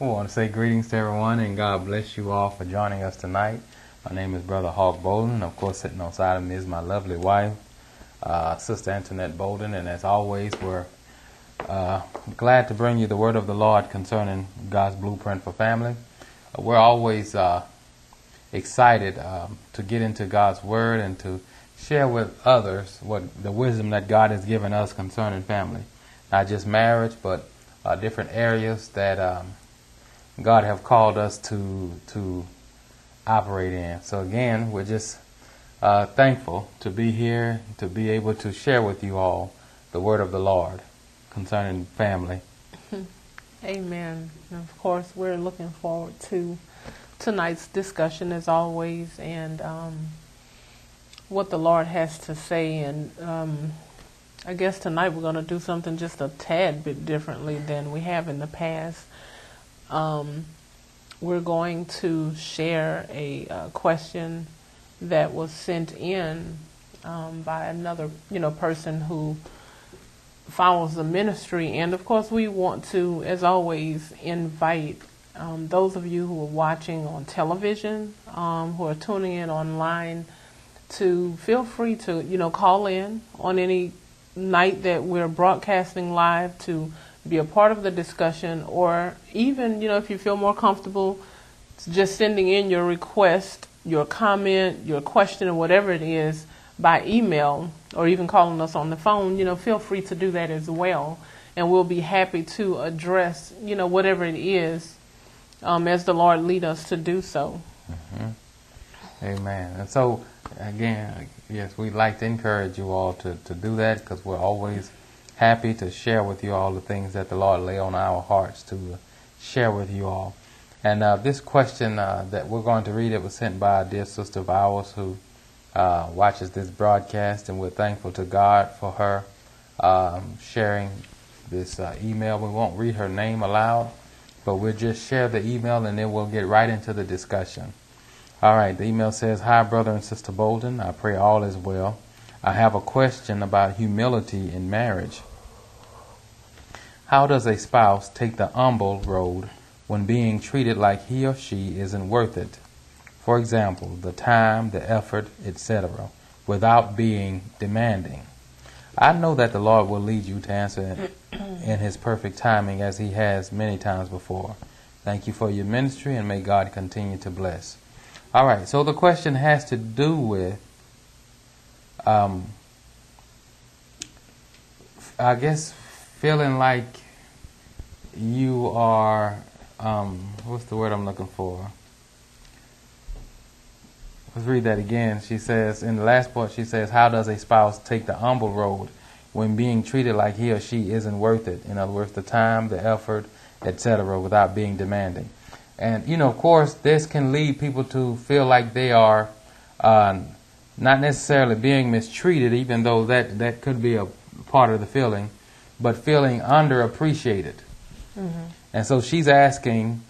We want to say greetings to everyone and God bless you all for joining us tonight. My name is Brother Hawk Bolden. Of course, sitting on side of me is my lovely wife, uh, Sister Antoinette Bolden. And as always, we're uh, glad to bring you the word of the Lord concerning God's blueprint for family. Uh, we're always uh, excited um, to get into God's word and to share with others what the wisdom that God has given us concerning family. Not just marriage, but uh, different areas that um, God have called us to to operate in. So again, we're just uh, thankful to be here, to be able to share with you all the word of the Lord concerning family. Amen. And of course, we're looking forward to tonight's discussion as always, and um, what the Lord has to say. And um, I guess tonight we're going to do something just a tad bit differently than we have in the past. Um, we're going to share a uh, question that was sent in um, by another, you know, person who follows the ministry, and of course, we want to, as always, invite um, those of you who are watching on television, um, who are tuning in online, to feel free to, you know, call in on any night that we're broadcasting live to be a part of the discussion, or even, you know, if you feel more comfortable, just sending in your request, your comment, your question, or whatever it is by email, or even calling us on the phone, you know, feel free to do that as well. And we'll be happy to address, you know, whatever it is um, as the Lord lead us to do so. Mm-hmm. Amen. And so, again, yes, we'd like to encourage you all to, to do that because we're always happy to share with you all the things that the Lord lay on our hearts to share with you all. And uh, this question uh, that we're going to read, it was sent by a dear sister of ours who uh, watches this broadcast, and we're thankful to God for her um, sharing this uh, email. We won't read her name aloud, but we'll just share the email and then we'll get right into the discussion. All right, the email says Hi, Brother and Sister Bolden. I pray all is well. I have a question about humility in marriage. How does a spouse take the humble road when being treated like he or she isn't worth it? For example, the time, the effort, etc., without being demanding. I know that the Lord will lead you to answer in His perfect timing as He has many times before. Thank you for your ministry and may God continue to bless. All right, so the question has to do with, um, I guess, feeling like you are, um, what's the word I'm looking for? Let's read that again. She says, in the last part, she says, How does a spouse take the humble road when being treated like he or she isn't worth it? In other words, the time, the effort, etc., without being demanding. And, you know, of course, this can lead people to feel like they are uh, not necessarily being mistreated, even though that, that could be a part of the feeling, but feeling underappreciated. Mm-hmm. And so she's asking,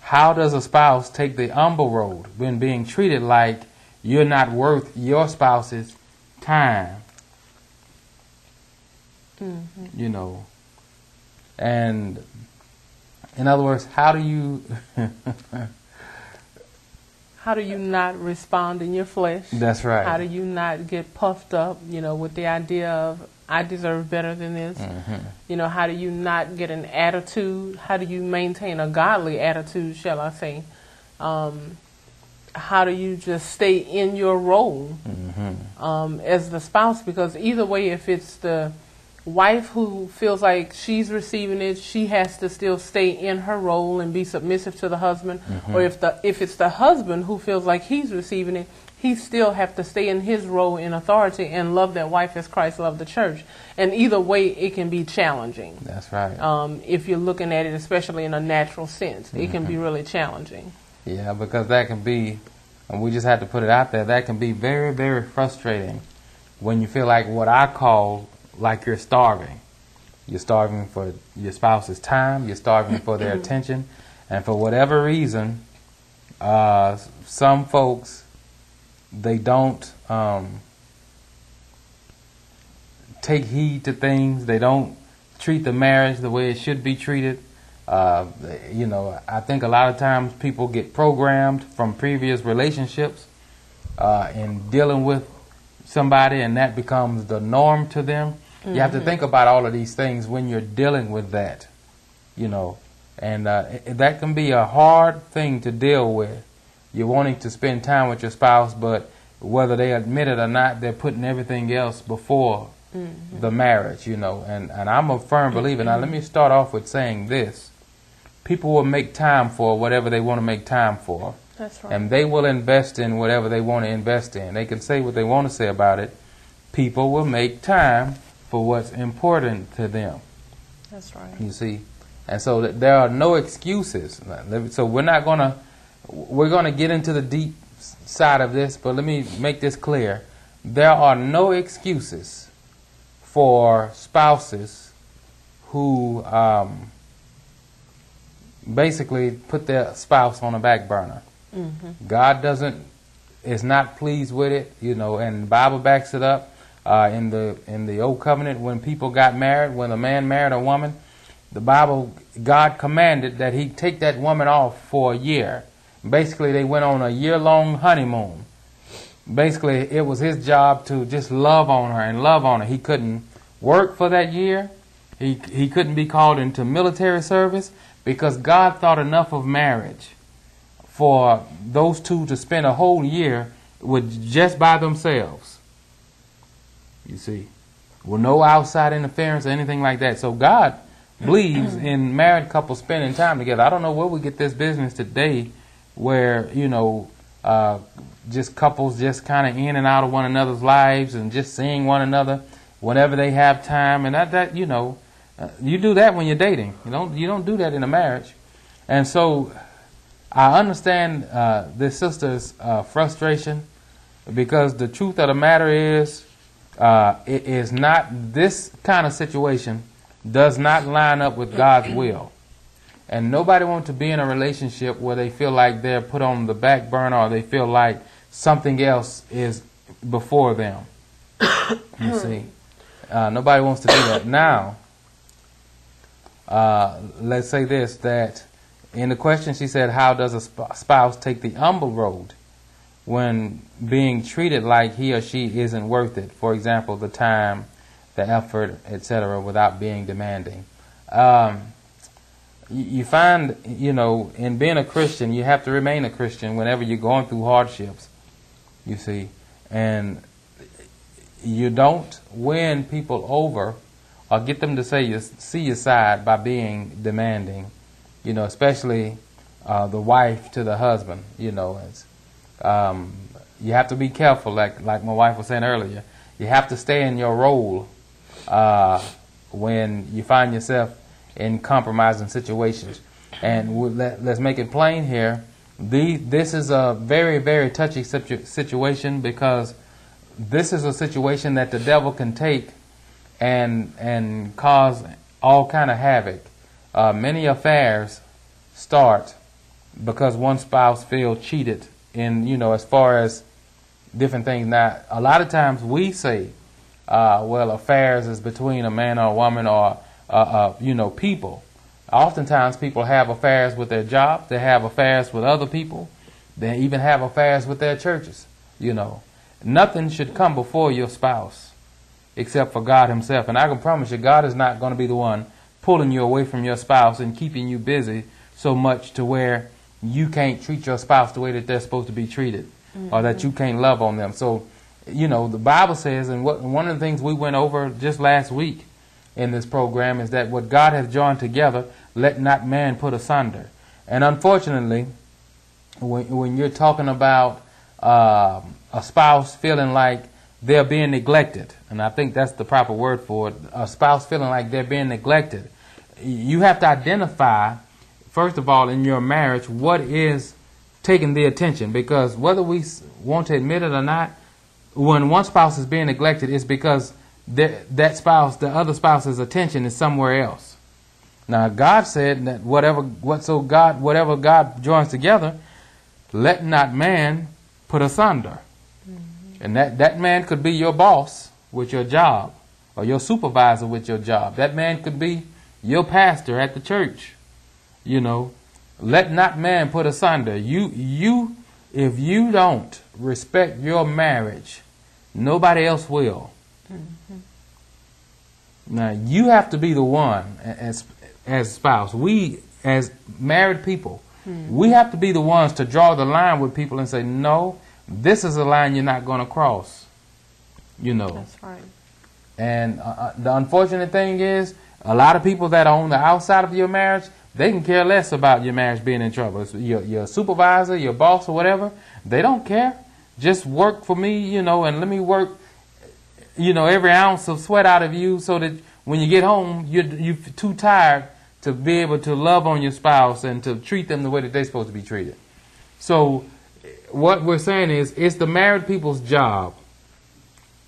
how does a spouse take the humble road when being treated like you're not worth your spouse's time? Mm-hmm. You know, and in other words, how do you how do you not respond in your flesh? That's right. How do you not get puffed up, you know, with the idea of I deserve better than this? Mm-hmm. You know, how do you not get an attitude? How do you maintain a godly attitude, shall I say? Um, how do you just stay in your role mm-hmm. um, as the spouse? Because either way, if it's the wife who feels like she's receiving it, she has to still stay in her role and be submissive to the husband. Mm-hmm. Or if the if it's the husband who feels like he's receiving it, he still have to stay in his role in authority and love that wife as Christ loved the church. And either way, it can be challenging. That's right. Um, if you're looking at it, especially in a natural sense, mm-hmm. it can be mm-hmm. really challenging. Yeah, because that can be, and we just have to put it out there. That can be very, very frustrating when you feel like what I call like you're starving. You're starving for your spouse's time, you're starving for their attention, and for whatever reason, uh, some folks they don't um, take heed to things. They don't treat the marriage the way it should be treated, Uh, you know, I think a lot of times people get programmed from previous relationships uh, in dealing with somebody, and that becomes the norm to them. Mm-hmm. You have to think about all of these things when you're dealing with that, you know, and uh, that can be a hard thing to deal with. You're wanting to spend time with your spouse, but whether they admit it or not, they're putting everything else before mm-hmm. the marriage, you know. And, and I'm a firm believer. Now, let me start off with saying this people will make time for whatever they want to make time for. That's right. And they will invest in whatever they want to invest in. They can say what they want to say about it. People will make time for what's important to them. That's right. You see? And so there are no excuses. So we're not going to, we're going to get into the deep side of this, but let me make this clear. There are no excuses for spouses who um, basically put their spouse on a back burner. Mm-hmm. God doesn't is not pleased with it, you know, and the Bible backs it up. Uh, in the in the old covenant, when people got married, when a man married a woman, the Bible God commanded that he take that woman off for a year. Basically, they went on a year long honeymoon. Basically, it was his job to just love on her and love on her. He couldn't work for that year. He he couldn't be called into military service because God thought enough of marriage for those two to spend a whole year with just by themselves. You see, with no outside interference or anything like that. So God believes in married couples spending time together. I don't know where we get this business today, where you know, uh, just couples just kind of in and out of one another's lives and just seeing one another whenever they have time, and that that you know uh, you do that when you're dating. You don't you don't do that in a marriage. And so I understand uh, this sister's uh, frustration because the truth of the matter is uh, it is not this kind of situation does not line up with God's will. And nobody wants to be in a relationship where they feel like they're put on the back burner or they feel like something else is before them. you see, uh, nobody wants to do that. Now, uh, let's say this that in the question she said, How does a spouse take the humble road when being treated like he or she isn't worth it? For example, the time, the effort, etc., without being demanding. Um, you find, you know, in being a Christian, you have to remain a Christian whenever you're going through hardships, you see. And you don't win people over or get them to say you, see your side by being demanding, you know, especially uh, the wife to the husband, you know. Um, you have to be careful, like like my wife was saying earlier. You have to stay in your role uh, when you find yourself in compromising situations. And let, us make it plain here. The, this is a very, very touchy situ- situation because this is a situation that the devil can take and and cause all kind of havoc. Uh, many affairs start because one spouse feels cheated in you know as far as different things. Now, a lot of times we say, uh, well, affairs is between a man or a woman or uh, uh you know people. Oftentimes, people have affairs with their job. They have affairs with other people. They even have affairs with their churches. You know, nothing should come before your spouse except for God Himself. And I can promise you, God is not going to be the one pulling you away from your spouse and keeping you busy so much to where you can't treat your spouse the way that they're supposed to be treated mm-hmm. or that you can't love on them. So, you know, the Bible says, and what, one of the things we went over just last week in this program is that what God has joined together, let not man put asunder. And unfortunately, when, when you're talking about uh, a spouse feeling like they're being neglected. And I think that's the proper word for it. A spouse feeling like they're being neglected. You have to identify, first of all, in your marriage, what is taking the attention. Because whether we want to admit it or not, when one spouse is being neglected, it's because that spouse, the other spouse's attention is somewhere else. Now, God said that whatever, what so God, whatever God joins together, let not man put asunder. Mm-hmm. And that, that man could be your boss with your job, or your supervisor with your job. That man could be your pastor at the church. You know, let not man put asunder. You, you, if you don't respect your marriage, nobody else will. Mm-hmm. Now you have to be the one as as spouse. We as married people, mm-hmm. we have to be the ones to draw the line with people and say, no, this is a line you're not going to cross. You know. That's right. And uh, uh, the unfortunate thing is, a lot of people that are on the outside of your marriage, they can care less about your marriage being in trouble. Your, your supervisor, your boss, or whatever, they don't care. Just work for me, you know, and let me work, you know, every ounce of sweat out of you so that when you get home, you're, you're too tired to be able to love on your spouse and to treat them the way that they're supposed to be treated. So, what we're saying is, it's the married people's job,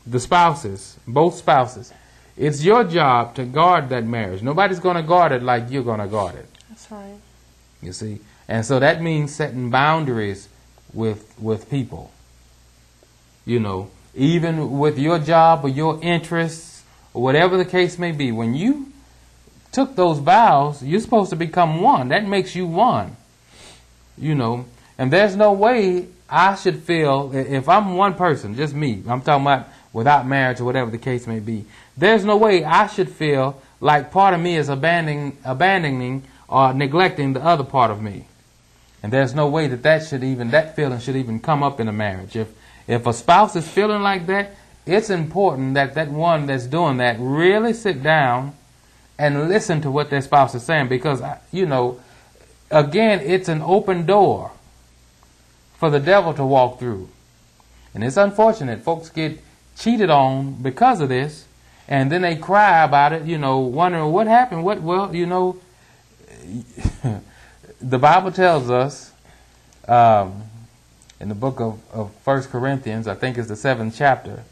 the spouses, both spouses, it's your job to guard that marriage. Nobody's going to guard it like you're going to guard it. Right. You see? And so that means setting boundaries with with people. You know, even with your job or your interests or whatever the case may be, when you took those vows, you're supposed to become one. That makes you one. You know, and there's no way I should feel if I'm one person, just me. I'm talking about without marriage or whatever the case may be. There's no way I should feel like part of me is abandoning, abandoning or neglecting the other part of me. And there's no way that that should even that feeling should even come up in a marriage. If if a spouse is feeling like that, it's important that that one that's doing that really sit down and listen to what their spouse is saying because you know, again, it's an open door for the devil to walk through. And it's unfortunate folks get cheated on because of this, and then they cry about it, you know, wondering what happened. What well, you know, the Bible tells us um, in the book of, of 1 Corinthians, I think it's the seventh chapter,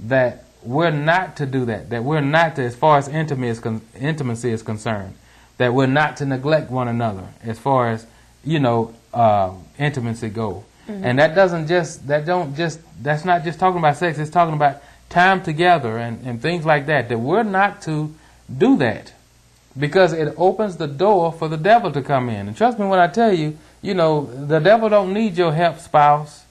that we're not to do that. That we're not to, as far as intimacy is, con- intimacy is concerned, that we're not to neglect one another as far as you know uh, intimacy go. Mm-hmm. And that doesn't just that don't just that's not just talking about sex. It's talking about time together and, and things like that. That we're not to do that because it opens the door for the devil to come in. And trust me when I tell you, you know, the devil don't need your help, spouse,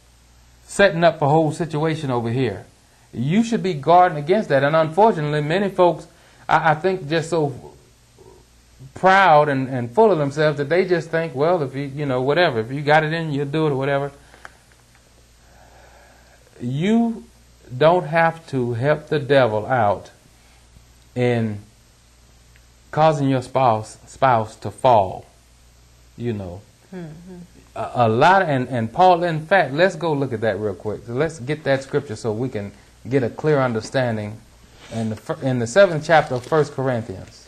setting up a whole situation over here. You should be guarding against that. And unfortunately, many folks, I, I think, just so proud and, and full of themselves that they just think, well, if you, you know, whatever, if you got it in, you'll do it or whatever. You don't have to help the devil out in causing your spouse spouse to fall. You know, mm-hmm. a, a, lot, of, and and Paul. In fact, let's go look at that real quick. Let's get that scripture so we can get a clear understanding in the in the seventh chapter of First Corinthians.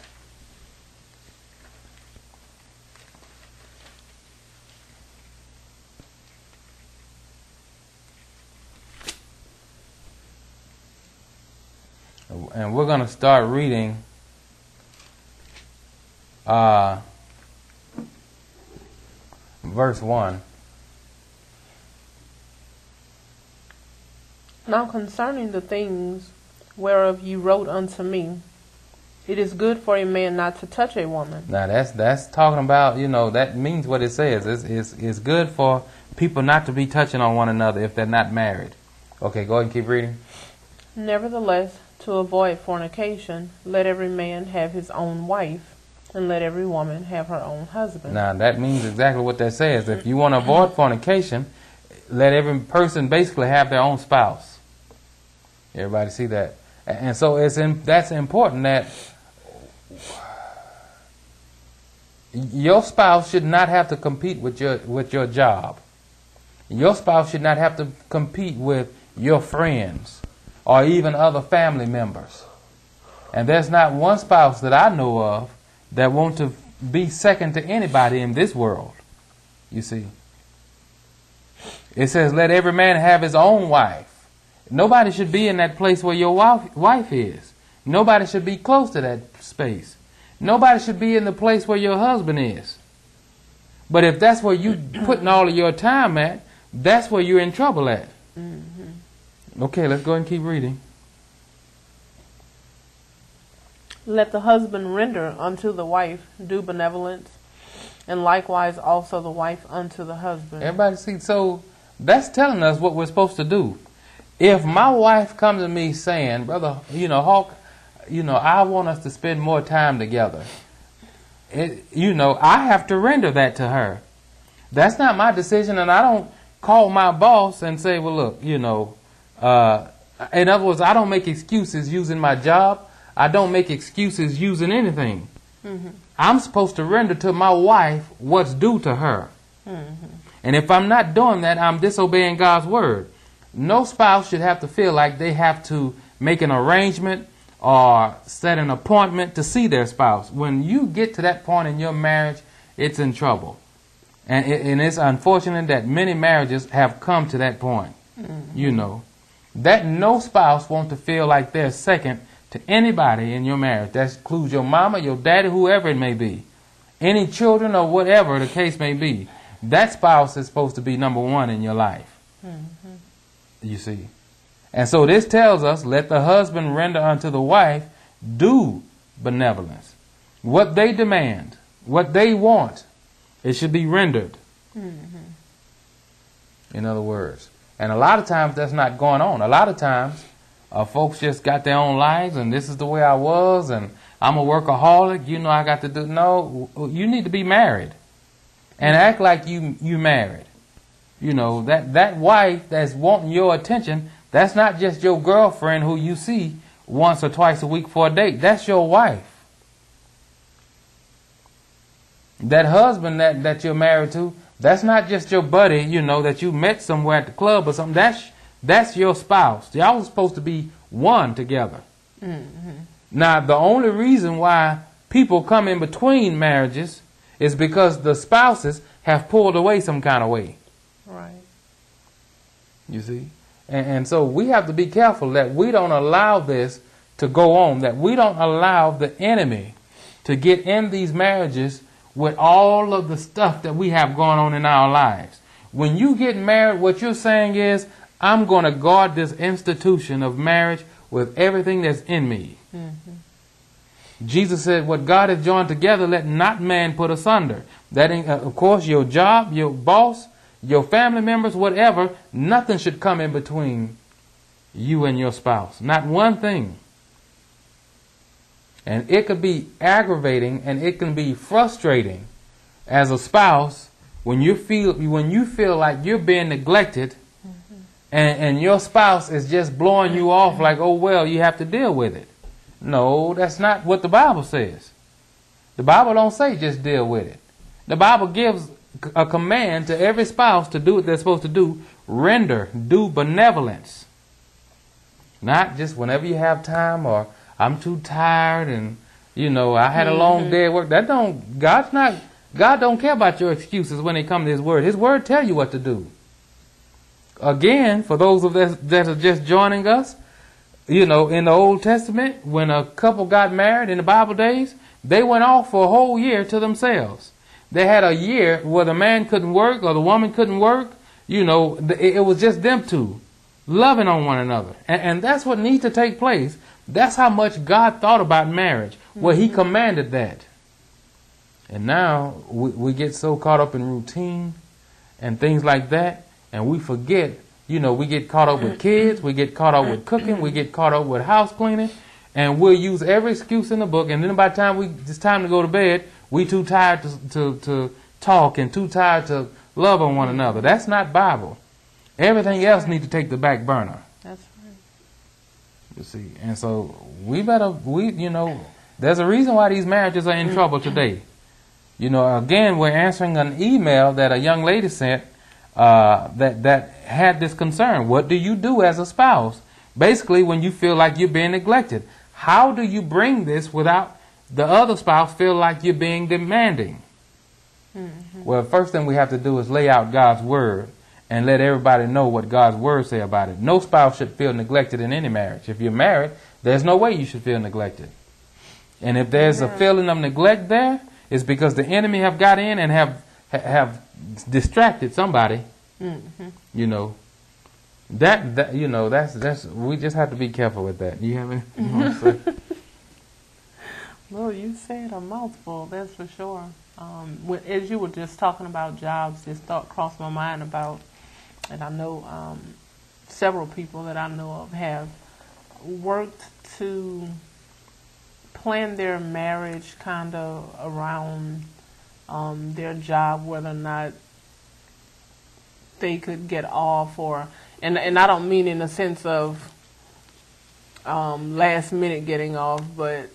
And we're going to start reading uh, verse 1. Now concerning the things whereof you wrote unto me, it is good for a man not to touch a woman. Now that's that's talking about you know that means what it says. It's, it's, it's good for people not to be touching on one another if they're not married. Okay, go ahead and keep reading. Nevertheless, to avoid fornication, let every man have his own wife, and let every woman have her own husband. Now, that means exactly what that says. If you want to avoid fornication, let every person basically have their own spouse. Everybody see that? And so it's in, that's important that your spouse should not have to compete with your with your job. Your spouse should not have to compete with your friends or even other family members. And there's not one spouse that I know of that want to be second to anybody in this world. You see. It says, let every man have his own wife. Nobody should be in that place where your wife, wife is. Nobody should be close to that space. Nobody should be in the place where your husband is. But if that's where you putting all of your time at, that's where you're in trouble at. Mm-hmm. Okay, let's go and keep reading. Let the husband render unto the wife due benevolence, and likewise also the wife unto the husband. Everybody see, so that's telling us what we're supposed to do. If my wife comes to me saying, Brother, you know, Hawk, you know, I want us to spend more time together, it, you know, I have to render that to her. That's not my decision, and I don't call my boss and say, well, look, you know, uh, in other words, I don't make excuses using my job. I don't make excuses using anything. Mm-hmm. I'm supposed to render to my wife what's due to her. Mm-hmm. And if I'm not doing that, I'm disobeying God's word. No spouse should have to feel like they have to make an arrangement or set an appointment to see their spouse. When you get to that point in your marriage, it's in trouble. And, and it's unfortunate that many marriages have come to that point. Mm-hmm. You know, that no spouse wants to feel like they're second to anybody in your marriage. That includes your mama, your daddy, whoever it may be, any children or whatever the case may be. That spouse is supposed to be number one in your life. Mm-hmm. You see. And so this tells us let the husband render unto the wife due benevolence. What they demand, what they want, it should be rendered. Mm-hmm. In other words. And a lot of times that's not going on. A lot of times uh, folks just got their own lives and this is the way I was and I'm a workaholic. You know I got to do. No, you need to be married and act like you you married. You know that that wife that's wanting your attention. That's not just your girlfriend who you see once or twice a week for a date. That's your wife. That husband that, that you're married to, that's not just your buddy, you know, that you met somewhere at the club or something. That's that's your spouse. Y'all are supposed to be one together. Mm-hmm. Now, the only reason why people come in between marriages is because the spouses have pulled away some kind of way. Right. You see? And, and so we have to be careful that we don't allow this to go on, that we don't allow the enemy to get in these marriages with all of the stuff that we have going on in our lives. When you get married, what you're saying is, I'm going to guard this institution of marriage with everything that's in me. Mm-hmm. Jesus said, What God has joined together, let not man put asunder. That, uh, of course, your job, your boss, your family members, whatever, nothing should come in between you and your spouse. Not one thing. And it could be aggravating and it can be frustrating as a spouse when you feel when you feel like you're being neglected and, and your spouse is just blowing you off like, oh, well, you have to deal with it. No, that's not what the Bible says. The Bible don't say just deal with it. The Bible gives a command to every spouse to due what they're supposed to do. Render, do benevolence. Not just whenever you have time or I'm too tired and you know I had a long mm-hmm. day at work. That don't God's not God don't care about your excuses when it comes to His word. His word tell you what to do again, for those of us that are just joining us, you know, in the Old Testament, when a couple got married in the Bible days, they went off for a whole year to themselves. They had a year where the man couldn't work or the woman couldn't work. You know, it was just them two loving on one another. And, and that's what needs to take place. That's how much God thought about marriage, where He mm-hmm. commanded that. And now we, we get so caught up in routine and things like that and we forget, you know, we get caught up with mm. kids, we get caught up with mm. cooking, we get caught up with house cleaning, and we'll use every excuse in the book. And then by the time we it's time to go to bed, we too tired to to, to talk and too tired to love on one another. That's not Bible. Everything else needs to take the back burner. That's right. You see, and so we better we you know there's a reason why these marriages are in mm. trouble today. You know, again, we're answering an email that a young lady sent uh, that that had this concern. What do you do as a spouse? Basically, when you feel like you're being neglected, how do you bring this without the other spouse feel like you're being demanding? Mm-hmm. Well, first thing we have to do is lay out God's word and let everybody know what God's word say about it. No spouse should feel neglected in any marriage. If you're married, there's no way you should feel neglected. And if there's a feeling of neglect there, it's because the enemy have got in and have have distracted somebody, mm-hmm. you know, that that you know that's that's we just have to be careful with that. You have anything Well, you said a mouthful, that's for sure. Um, as you were just talking about jobs, this thought crossed my mind about, and I know um, several people that I know of have worked to plan their marriage kind of around um, their job, whether or not they could get off, or and and I don't mean in the sense of um, last minute getting off, but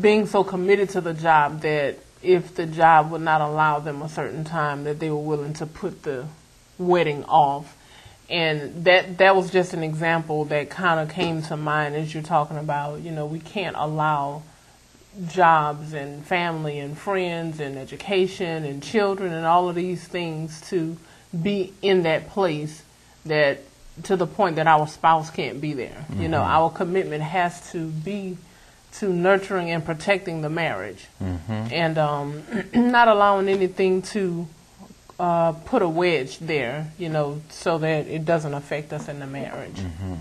being so committed to the job that if the job would not allow them a certain time, that they were willing to put the wedding off. And that that was just an example that kind of came to mind as you're talking about. You know, we can't allow jobs and family and friends and education and children and all of these things to be in that place that to the point that our spouse can't be there. Mm-hmm. You know, our commitment has to be to nurturing and protecting the marriage, mm-hmm. and um, not allowing anything to uh, put a wedge there. You know, so that it doesn't affect us in the marriage. Mm-hmm.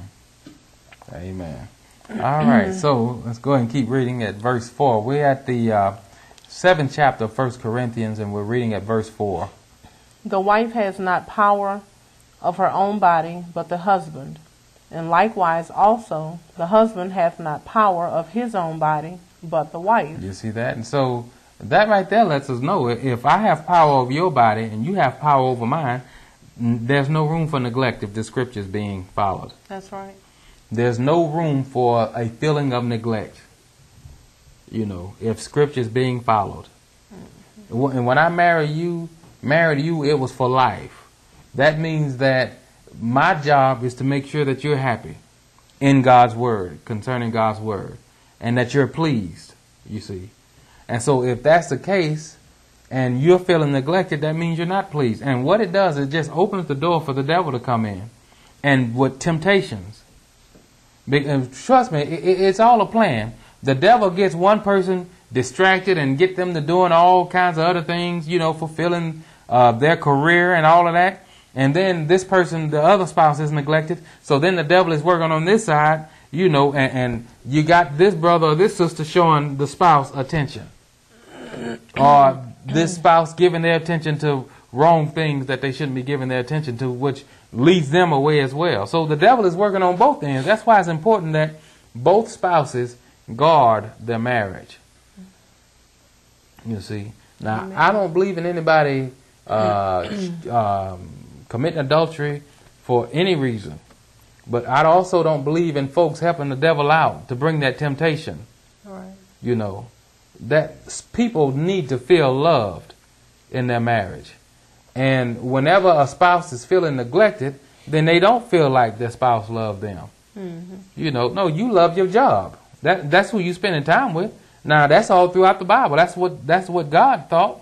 Amen. All right, so let's go ahead and keep reading at verse four. We're at the uh, seventh chapter of First Corinthians, and we're reading at verse four. The wife has not power of her own body, but the husband. And likewise also, the husband hath not power of his own body, but the wife. You see that? And so that right there lets us know if I have power over your body and you have power over mine, there's no room for neglect if the scripture is being followed. That's right. There's no room for a feeling of neglect. You know, if scripture is being followed. Mm-hmm. And when I marry you, married you, it was for life. That means that my job is to make sure that you're happy in God's word, concerning God's word, and that you're pleased, you see. And so if that's the case, and you're feeling neglected, that means you're not pleased. And what it does, it just opens the door for the devil to come in. And with temptations. Trust me, it's all a plan. The devil gets one person distracted and get them to doing all kinds of other things, you know, fulfilling uh, their career and all of that and then this person, the other spouse, is neglected. So then the devil is working on this side, you know, and, and you got this brother or this sister showing the spouse attention, or this spouse giving their attention to wrong things that they shouldn't be giving their attention to, which leads them away as well. So the devil is working on both ends. That's why it's important that both spouses guard their marriage. You see, now Amen. I don't believe in anybody uh, um, committing adultery for any reason. But I also don't believe in folks helping the devil out to bring that temptation. Right. You know, that people need to feel loved in their marriage. And whenever a spouse is feeling neglected, then they don't feel like their spouse loved them. Mm-hmm. You know, no, you love your job. That that's who you spending time with. Now that's all throughout the Bible. That's what that's what God thought.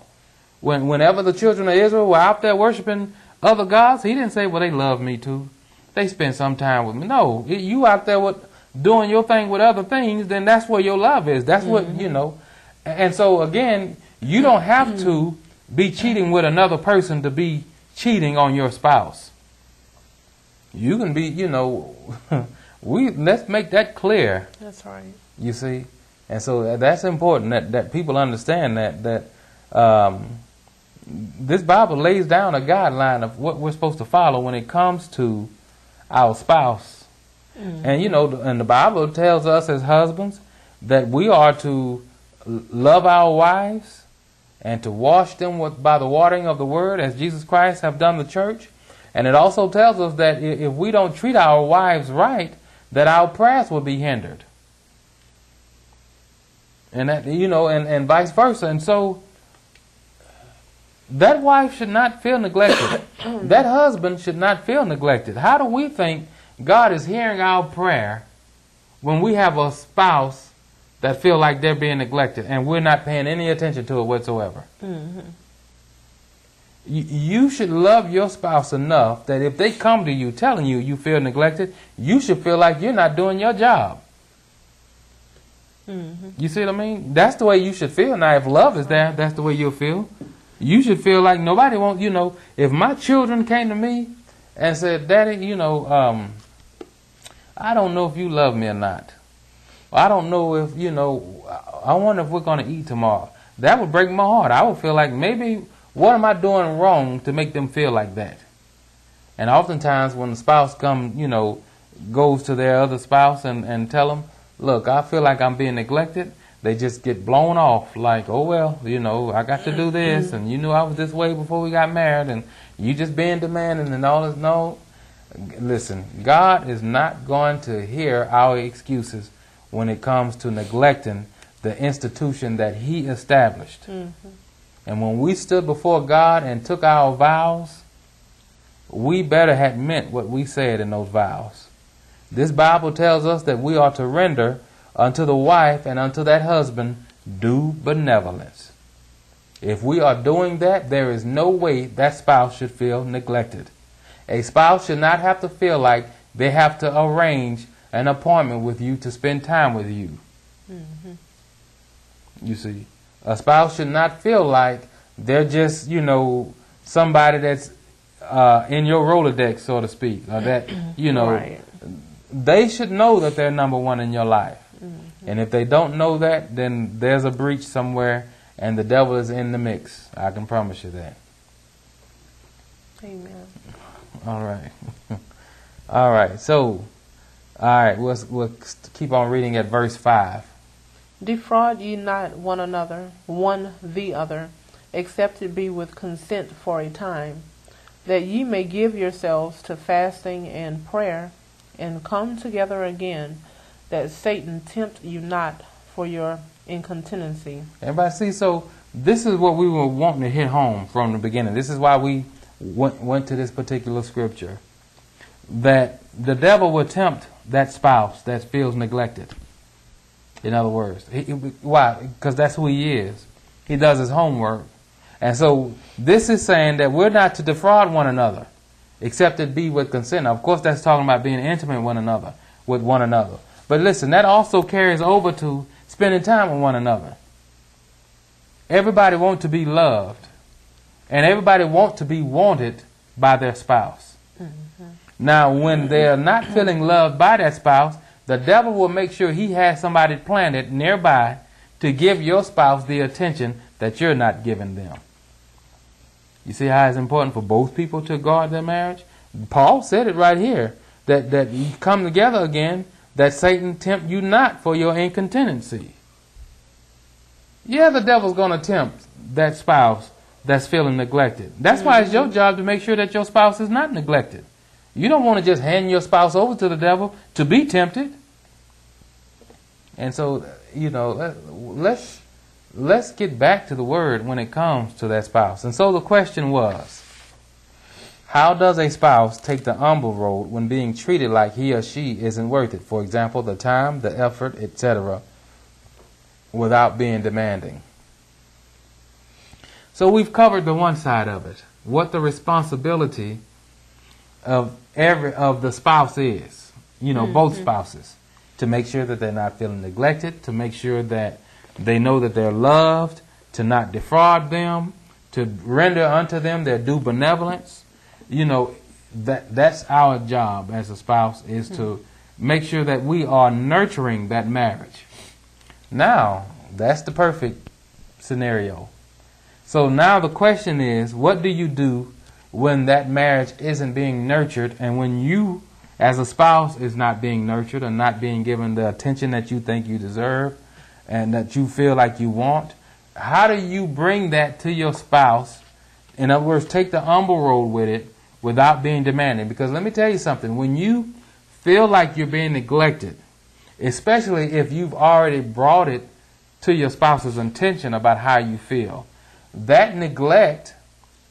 When whenever the children of Israel were out there worshiping other gods? He didn't say, well, they love me too. They spend some time with me. No, you out there with doing your thing with other things, then that's where your love is. That's mm-hmm. what, you know. And so, again, you don't have to be cheating with another person to be cheating on your spouse. You can be, you know, we let's make that clear. That's right. You see, and so that's important that that people understand that that um, this Bible lays down a guideline of what we're supposed to follow when it comes to our spouse. Mm-hmm. And you know, and the Bible tells us as husbands that we are to love our wives and to wash them with, by the watering of the word as Jesus Christ have done the church. And it also tells us that if we don't treat our wives right, that our prayers will be hindered. And that, you know, and, and vice versa. And so that wife should not feel neglected. that husband should not feel neglected. How do we think God is hearing our prayer when we have a spouse that feel like they're being neglected and we're not paying any attention to it whatsoever? Mm-hmm. You should love your spouse enough that if they come to you telling you you feel neglected, you should feel like you're not doing your job. Mm-hmm. You see what I mean? That's the way you should feel. Now, if love is there, that's the way you'll feel. You should feel like nobody won't, you know, if my children came to me and said, Daddy, you know, um, I don't know if you love me or not. I don't know if, you know, I wonder if we're going to eat tomorrow. that would break my heart. I would feel like maybe what am I doing wrong to make them feel like that? And oftentimes when the spouse come, you know, goes to their other spouse and, and tell them, look, I feel like I'm being neglected, they just get blown off like, oh well, you know, I got to do mm-hmm. this and you knew I was this way before we got married and you just being demanding and all this. No, listen, God is not going to hear our excuses when it comes to neglecting the institution that He established. Mm-hmm. And when we stood before God and took our vows, we better had meant what we said in those vows. This Bible tells us that we are to render unto the wife and unto that husband due benevolence. If we are doing that, there is no way that spouse should feel neglected. A spouse should not have to feel like they have to arrange an appointment with you to spend time with you. Mm-hmm. You see, a spouse should not feel like they're just, you know, somebody that's uh, in your Rolodex, so to speak, or that, you know, right. they should know that they're number one in your life. Mm-hmm. And if they don't know that, then there's a breach somewhere and the devil is in the mix. I can promise you that. Amen. All right. all right. So, all right, we'll, we'll keep on reading at verse 5. Defraud ye not one another, one the other, except it be with consent for a time, that ye may give yourselves to fasting and prayer, and come together again, that Satan tempt you not for your incontinency. Everybody see? So this is what we were wanting to hit home from the beginning. This is why we went, went to this particular scripture. That the devil will tempt that spouse that feels neglected. In other words, he, why? Because that's who he is. He does his homework. And so this is saying that we're not to defraud one another, except it be with consent. Now, of course, that's talking about being intimate with one another, with one another. But listen, that also carries over to spending time with one another. Everybody wants to be loved, and everybody wants to be wanted by their spouse. Mm-hmm. Now, when they're not feeling loved by that spouse, the devil will make sure he has somebody planted nearby to give your spouse the attention that you're not giving them. You see how it's important for both people to guard their marriage? Paul said it right here that, that you come together again, that Satan tempt you not for your incontinency. Yeah, the devil's going to tempt that spouse that's feeling neglected. That's why it's your mm-hmm. job to make sure that your spouse is not neglected. You don't want to just hand your spouse over to the devil to be tempted. And so, you know, let's let's get back to the word when it comes to that spouse. And so the question was, how does a spouse take the humble road when being treated like he or she isn't worth it? For example, the time, the effort, etc., without being demanding. So we've covered the one side of it, what the responsibility of every of the spouse is. You know, mm-hmm. both spouses to make sure that they're not feeling neglected, to make sure that they know that they're loved, to not defraud them, to render unto them their due benevolence. You know, that that's our job as a spouse is mm-hmm. to make sure that we are nurturing that marriage. Now, that's the perfect scenario. So now the question is, what do you do when that marriage isn't being nurtured and when you as a spouse is not being nurtured or not being given the attention that you think you deserve and that you feel like you want? How do you bring that to your spouse? In other words, take the humble road with it without being demanding. Because let me tell you something, when you feel like you're being neglected, especially if you've already brought it to your spouse's attention about how you feel, that neglect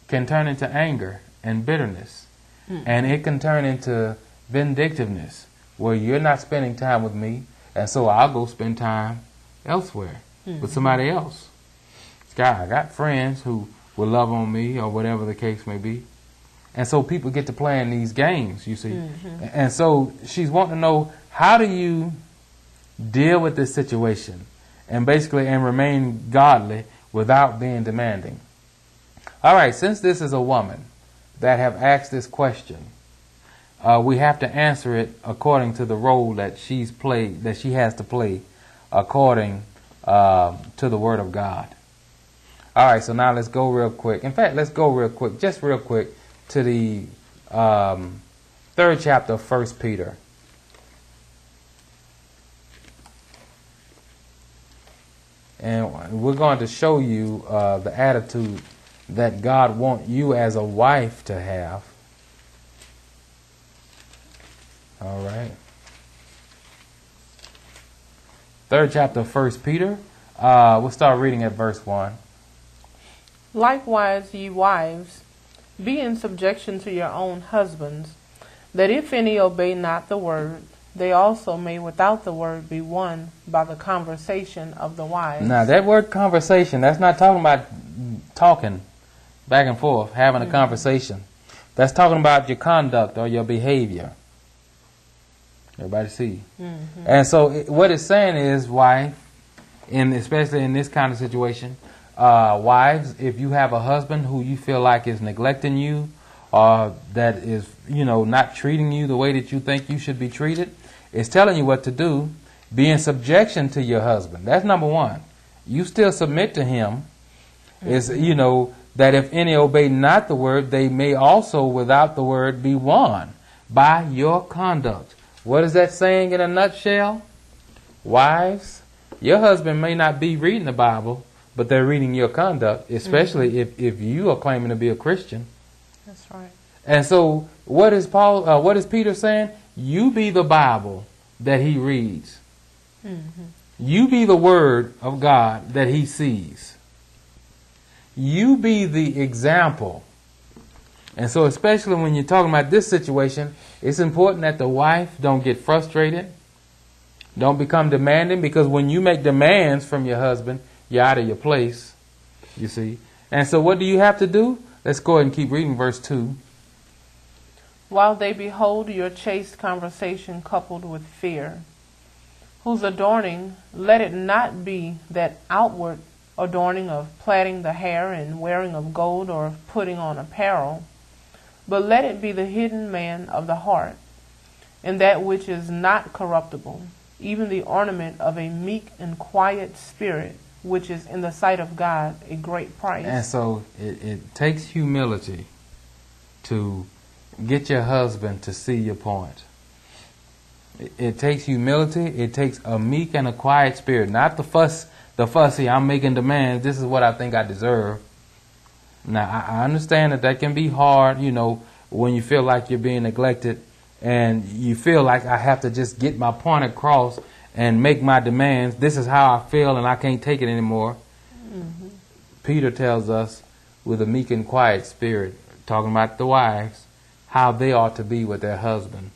can turn into anger and bitterness. Mm. And it can turn into vindictiveness, where you're not spending time with me, and so I'll go spend time elsewhere mm-hmm. with somebody else. God, I got friends who will love on me or whatever the case may be. And so people get to playing these games, you see. Mm-hmm. And so she's wanting to know how do you deal with this situation and basically and remain godly without being demanding. All right, since this is a woman that have asked this question, uh, we have to answer it according to the role that she's played, that she has to play, according uh, to the Word of God. All right, so now let's go real quick. In fact, let's go real quick, just real quick, to the um, third chapter of First Peter. And we're going to show you uh, the attitude that God wants you as a wife to have. All right. Third chapter of First Peter. Uh, we'll start reading at verse 1. Likewise, ye wives, be in subjection to your own husbands, that if any obey not the word, they also may without the word be won by the conversation of the wives. Now, that word conversation, that's not talking about talking back and forth, having a conversation. That's talking about your conduct or your behavior. Everybody see? Mm-hmm. And so, it, what it's saying is, wife, in especially in this kind of situation, uh, wives, if you have a husband who you feel like is neglecting you, or that is, you know, not treating you the way that you think you should be treated, it's telling you what to do. Be in subjection to your husband. That's number one. You still submit to him. Mm-hmm. Is you know that if any obey not the word, they may also without the word be won by your conduct. What is that saying in a nutshell? Wives, your husband may not be reading the Bible, but they're reading your conduct, especially mm-hmm. if, if you are claiming to be a Christian. That's right. And so, what is Paul? Uh, what is Peter saying? You be the Bible that he reads. Mm-hmm. You be the Word of God that he sees. You be the example. And so, especially when you're talking about this situation, it's important that the wife don't get frustrated, don't become demanding, because when you make demands from your husband, you're out of your place, you see. And so, what do you have to do? Let's go ahead and keep reading verse 2. While they behold your chaste conversation coupled with fear, whose adorning, let it not be that outward adorning of plaiting the hair and wearing of gold or of putting on apparel, but let it be the hidden man of the heart, and that which is not corruptible, even the ornament of a meek and quiet spirit which is in the sight of God a great price. And so it, it takes humility to get your husband to see your point. It, it, takes humility. It takes a meek and a quiet spirit, not the fuss, the fussy. I'm making demands. This is what I think I deserve. Now I, I understand that that can be hard. You know, when you feel like you're being neglected, and you feel like I have to just get my point across and make my demands. This is how I feel, and I can't take it anymore. Mm-hmm. Peter tells us with a meek and quiet spirit, talking about the wives, how they ought to be with their husband,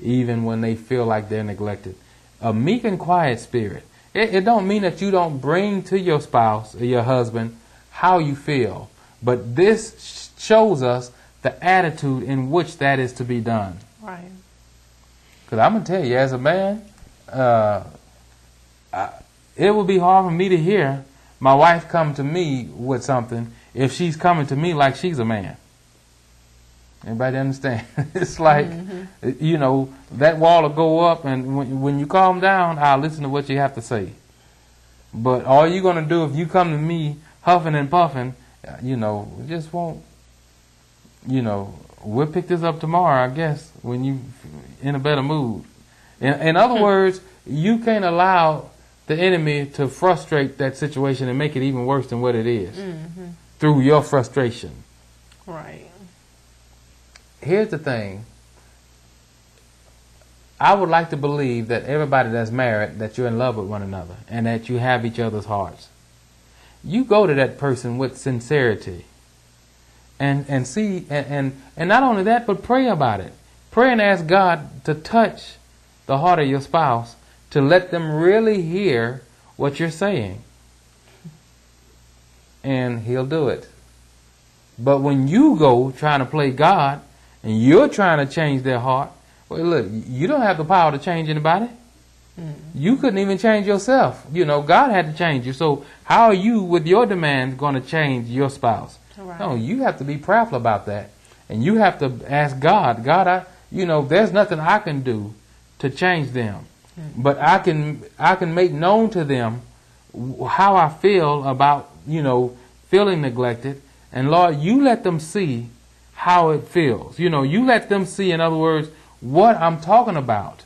even when they feel like they're neglected. A meek and quiet spirit. It, it don't mean that you don't bring to your spouse or your husband how you feel, but this shows us the attitude in which that is to be done. Right. Because I'm gonna tell you, as a man, uh, I, it would be hard for me to hear my wife come to me with something if she's coming to me like she's a man. Anybody understand? it's like, mm-hmm. you know, that wall will go up, and when, when you calm down, I'll listen to what you have to say. But all you're going to do if you come to me huffing and puffing, you know, just won't, you know, we'll pick this up tomorrow, I guess, when you in a better mood. In, in other hmm. words, you can't allow the enemy to frustrate that situation and make it even worse than what it is mm-hmm. through your frustration. Right. Here's the thing. I would like to believe that everybody that's married, that you're in love with one another and that you have each other's hearts. You go to that person with sincerity and, and see, and, and, and not only that, but pray about it. Pray and ask God to touch the heart of your spouse to let them really hear what you're saying. And he'll do it. But when you go trying to play God and you're trying to change their heart, well, look, you don't have the power to change anybody. Mm. You couldn't even change yourself. You know, God had to change you. So how are you, with your demands, going to change your spouse? Right. No, you have to be prayerful about that, and you have to ask God. God, I, you know, there's nothing I can do to change them. But I can I can make known to them how I feel about you know feeling neglected. And Lord, you let them see how it feels. You know, you let them see, in other words, what I'm talking about.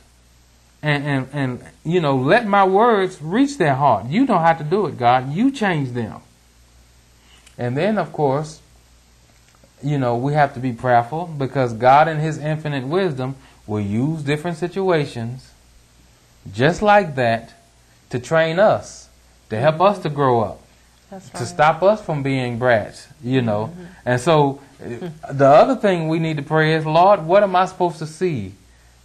And, and, and, you know, let my words reach their heart. You know how to do it, God. You change them. And then, of course, you know, we have to be prayerful because God, in His infinite wisdom, will use different situations just like that to train us, to help us to grow up, That's to right. stop us from being brats, you know. Mm-hmm. And so the other thing we need to pray is, Lord, what am I supposed to see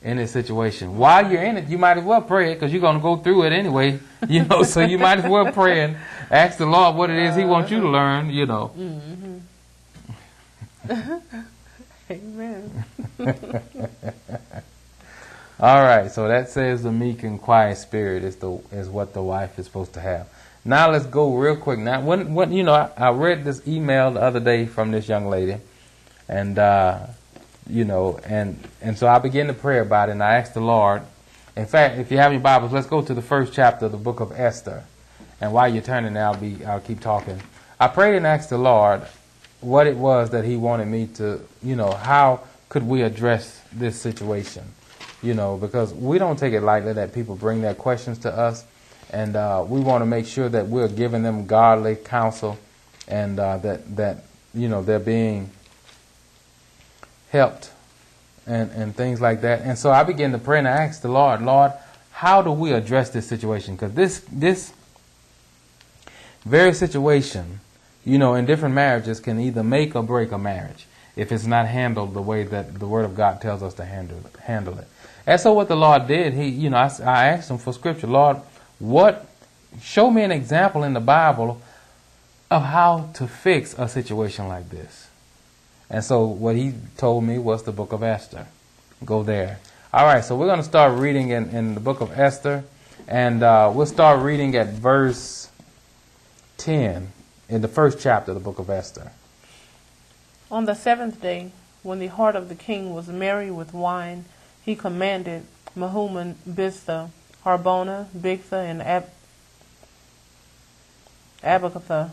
in this situation? While you're in it, you might as well pray it because you're going to go through it anyway, you know. so you might as well pray and ask the Lord what it is He wants you to learn, you know. Mm-hmm. Amen. All right, so that says the meek and quiet spirit is the is what the wife is supposed to have. Now let's go real quick. Now, when when you know, I, I read this email the other day from this young lady, and uh, you know, and and so I began to pray about it, and I asked the Lord. In fact, if you have your Bibles, let's go to the first chapter of the book of Esther. And while you're turning, I'll be I'll keep talking. I prayed and asked the Lord what it was that He wanted me to, you know, how could we address this situation you know, because we don't take it lightly that people bring their questions to us, and uh, we want to make sure that we're giving them godly counsel, and uh, that that you know they're being helped, and and things like that. And so I began to pray and I asked the Lord, Lord, how do we address this situation? Because this this very situation, you know, in different marriages can either make or break a marriage if it's not handled the way that the Word of God tells us to handle handle it. And so what the Lord did, he, you know, I, I asked him for scripture, Lord, what, show me an example in the Bible of how to fix a situation like this. And so what he told me was the book of Esther. Go there. All right, so we're going to start reading in, in the book of Esther, and uh, we'll start reading at verse 10 in the first chapter of the book of Esther. On the seventh day, when the heart of the king was merry with wine, he commanded Mehuman, Biztha, Harbona, Bigtha, and Ab- Abagtha,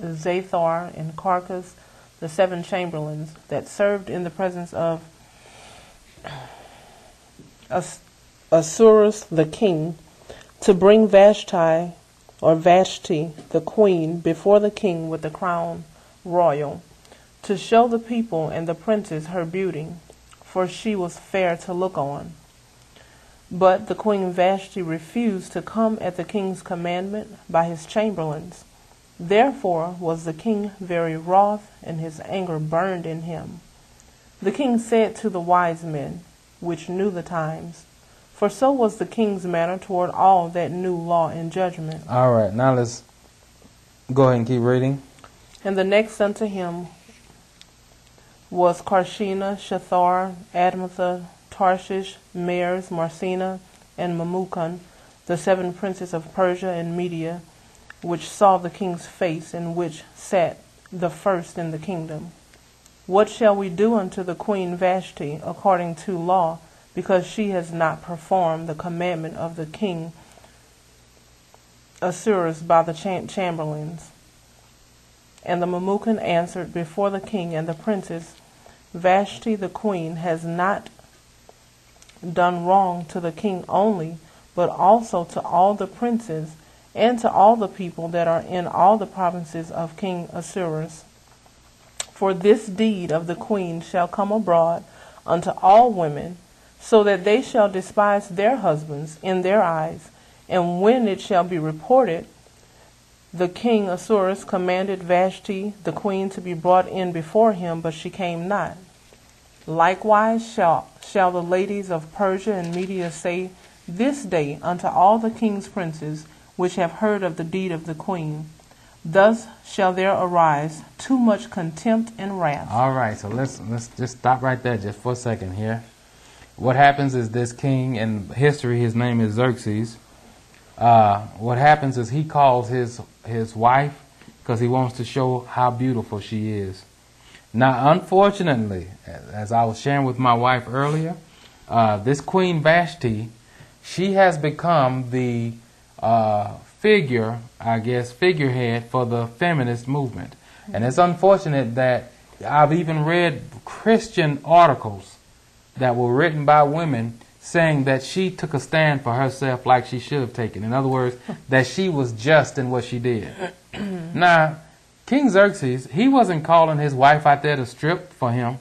Zethar, and Carcas, the seven chamberlains that served in the presence of As- the king, to bring Vashti or Vashti the queen before the king with the crown royal, to show the people and the princes her beauty, for she was fair to look on. But the queen Vashti refused to come at the king's commandment by his chamberlains. Therefore was the king very wroth, and his anger burned in him. The king said to the wise men, which knew the times, for so was the king's manner toward all that knew law and judgment. All right, now let's go ahead and keep reading. And the next unto him was Carshena, Shethar, Admatha, Tarshish, Meres, Marsena, and Memucan, the seven princes of Persia and Media, which saw the king's face, and which sat the first in the kingdom. What shall we do unto the queen Vashti according to law, because she has not performed the commandment of the king Ahasuerus by the cham- chamberlains? And the Memucan answered before the king and the princes, Vashti the queen has not done wrong to the king only, but also to all the princes and to all the people that are in all the provinces of King Ahasuerus. For this deed of the queen shall come abroad unto all women, so that they shall despise their husbands in their eyes. And when it shall be reported, the king Ahasuerus commanded Vashti the queen to be brought in before him, but she came not. Likewise shall, shall the ladies of Persia and Media say this day unto all the king's princes which have heard of the deed of the queen. Thus shall there arise too much contempt and wrath. All right, so let's let's just stop right there just for a second here. What happens is this king in history, his name is Xerxes. Uh, what happens is he calls his his wife because he wants to show how beautiful she is. Now, unfortunately, as I was sharing with my wife earlier, uh, this Queen Vashti, she has become the uh, figure, I guess, figurehead for the feminist movement. And it's unfortunate that I've even read Christian articles that were written by women saying that she took a stand for herself like she should have taken. In other words, that she was just in what she did. now, King Xerxes, he wasn't calling his wife out there to strip for him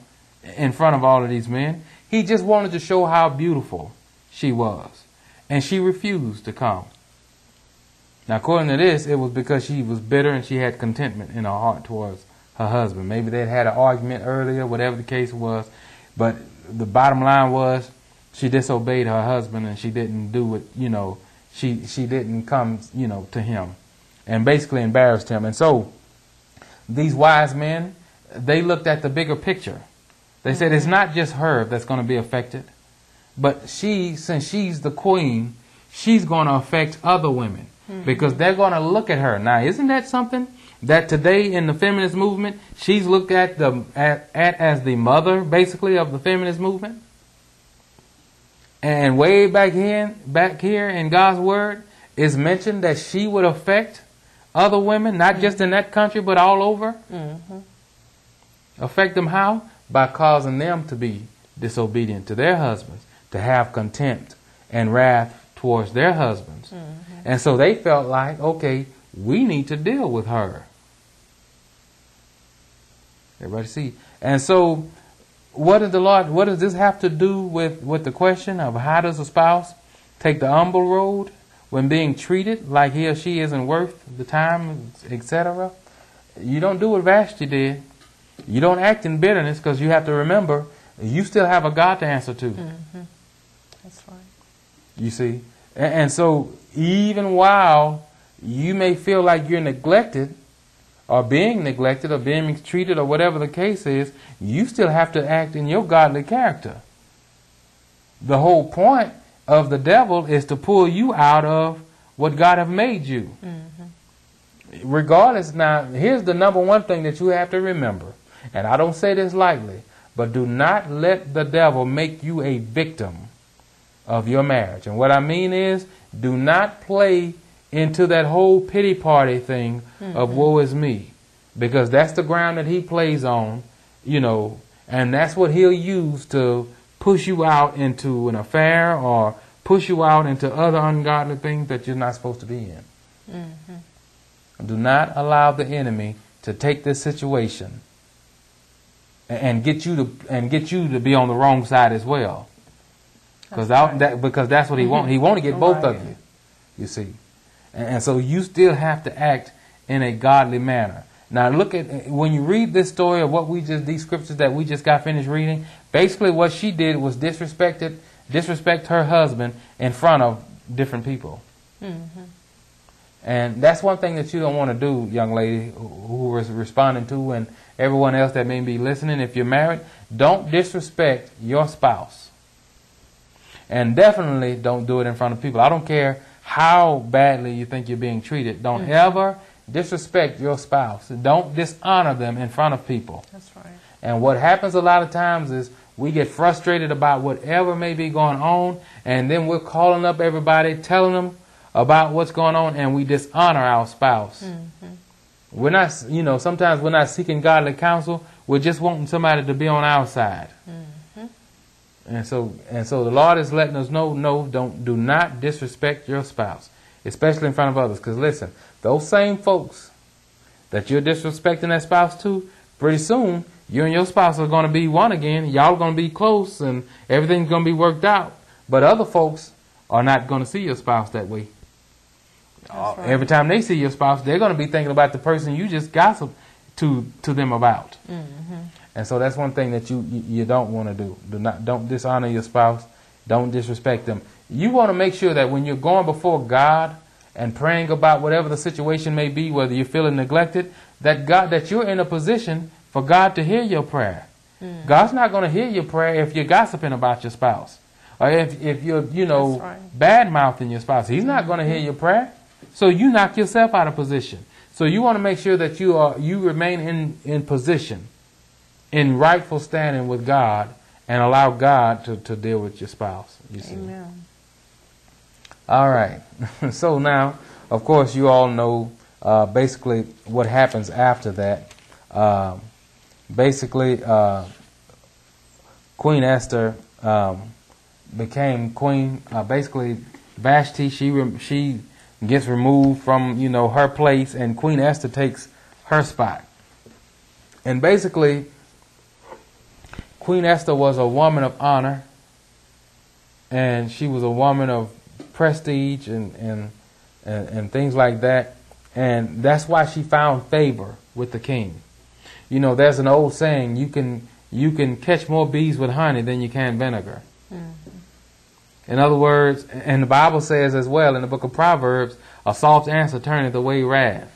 in front of all of these men. He just wanted to show how beautiful she was. And she refused to come. Now, according to this, it was because she was bitter and she had contentment in her heart towards her husband. Maybe they'd had an argument earlier, whatever the case was. But the bottom line was she disobeyed her husband and she didn't do what, you know, she, she didn't come, you know, to him and basically embarrassed him. And so these wise men, they looked at the bigger picture. They said it's not just her that's going to be affected, but she, since she's the queen, she's going to affect other women mm-hmm. because they're going to look at her. Now, isn't that something? that today in the feminist movement, she's looked at the at, at as the mother, basically, of the feminist movement. And way back here, back here in God's word, is mentioned that she would affect other women, not mm-hmm. just in that country, but all over. Mm-hmm. Affect them how? By causing them to be disobedient to their husbands, to have contempt and wrath towards their husbands. Mm-hmm. And so they felt like, okay, we need to deal with her. Everybody see? And so, what does the Lord? What does this have to do with with the question of how does a spouse take the humble road when being treated like he or she isn't worth the time, etc.? You don't do what Vashti did. You don't act in bitterness because you have to remember you still have a God to answer to. Mm-hmm. That's right. You see, and, and so even while you may feel like you're neglected or being neglected or being mistreated or whatever the case is, you still have to act in your godly character. The whole point of the devil is to pull you out of what God have made you. Mm-hmm. Regardless, now, here's the number one thing that you have to remember, and I don't say this lightly, but do not let the devil make you a victim of your marriage. And what I mean is, do not play into that whole pity party thing mm-hmm. of woe is me. Because that's the ground that he plays on, you know, and that's what he'll use to push you out into an affair or push you out into other ungodly things that you're not supposed to be in. Mm-hmm. Do not allow the enemy to take this situation and get you to and get you to be on the wrong side as well. Because right. that, because that's what he mm-hmm. wants. He want to get both right. of you. You see. And so you still have to act in a godly manner. Now look at when you read this story of what we just these scriptures that we just got finished reading. Basically, what she did was disrespected, disrespect her husband in front of different people. Mm-hmm. And that's one thing that you don't want to do, young lady who was responding to, and everyone else that may be listening. If you're married, don't disrespect your spouse, and definitely don't do it in front of people. I don't care how badly you think you're being treated. Don't mm-hmm. ever disrespect your spouse. Don't dishonor them in front of people. That's right. And what happens a lot of times is we get frustrated about whatever may be going on, and then we're calling up everybody, telling them about what's going on, and we dishonor our spouse. Mm-hmm. We're not, you know, sometimes we're not seeking godly counsel. We're just wanting somebody to be on our side. Mm-hmm. And so, and so the Lord is letting us know, no, don't, do not disrespect your spouse, especially in front of others. Because listen, those same folks that you're disrespecting that spouse to, pretty soon you and your spouse are going to be one again. Y'all are going to be close, and everything's going to be worked out. But other folks are not going to see your spouse that way. Right. Every time they see your spouse, they're going to be thinking about the person you just gossiped to to them about. Mm-hmm. And so that's one thing that you you don't want to do. Do not don't dishonor your spouse. Don't disrespect them. You want to make sure that when you're going before God and praying about whatever the situation may be, whether you're feeling neglected, that God that you're in a position for God to hear your prayer. Mm. God's not going to hear your prayer if you're gossiping about your spouse. Or if, if you're, you know, right. bad mouthing your spouse. He's not going to hear your prayer. So you knock yourself out of position. So you want to make sure that you are you remain in, in position in rightful standing with God and allow God to, to deal with your spouse. You see. Amen. All right. so now, of course, you all know uh, basically what happens after that. Um, basically, uh, Queen Esther um, became queen. Uh, basically, Vashti she re- she gets removed from you know her place, and Queen Esther takes her spot. And basically, Queen Esther was a woman of honor, and she was a woman of prestige and and and, and things like that. And that's why she found favor with the king. You know, there's an old saying: you can you can catch more bees with honey than you can vinegar. Mm-hmm. In other words, and the Bible says as well in the book of Proverbs, a soft answer turneth away wrath.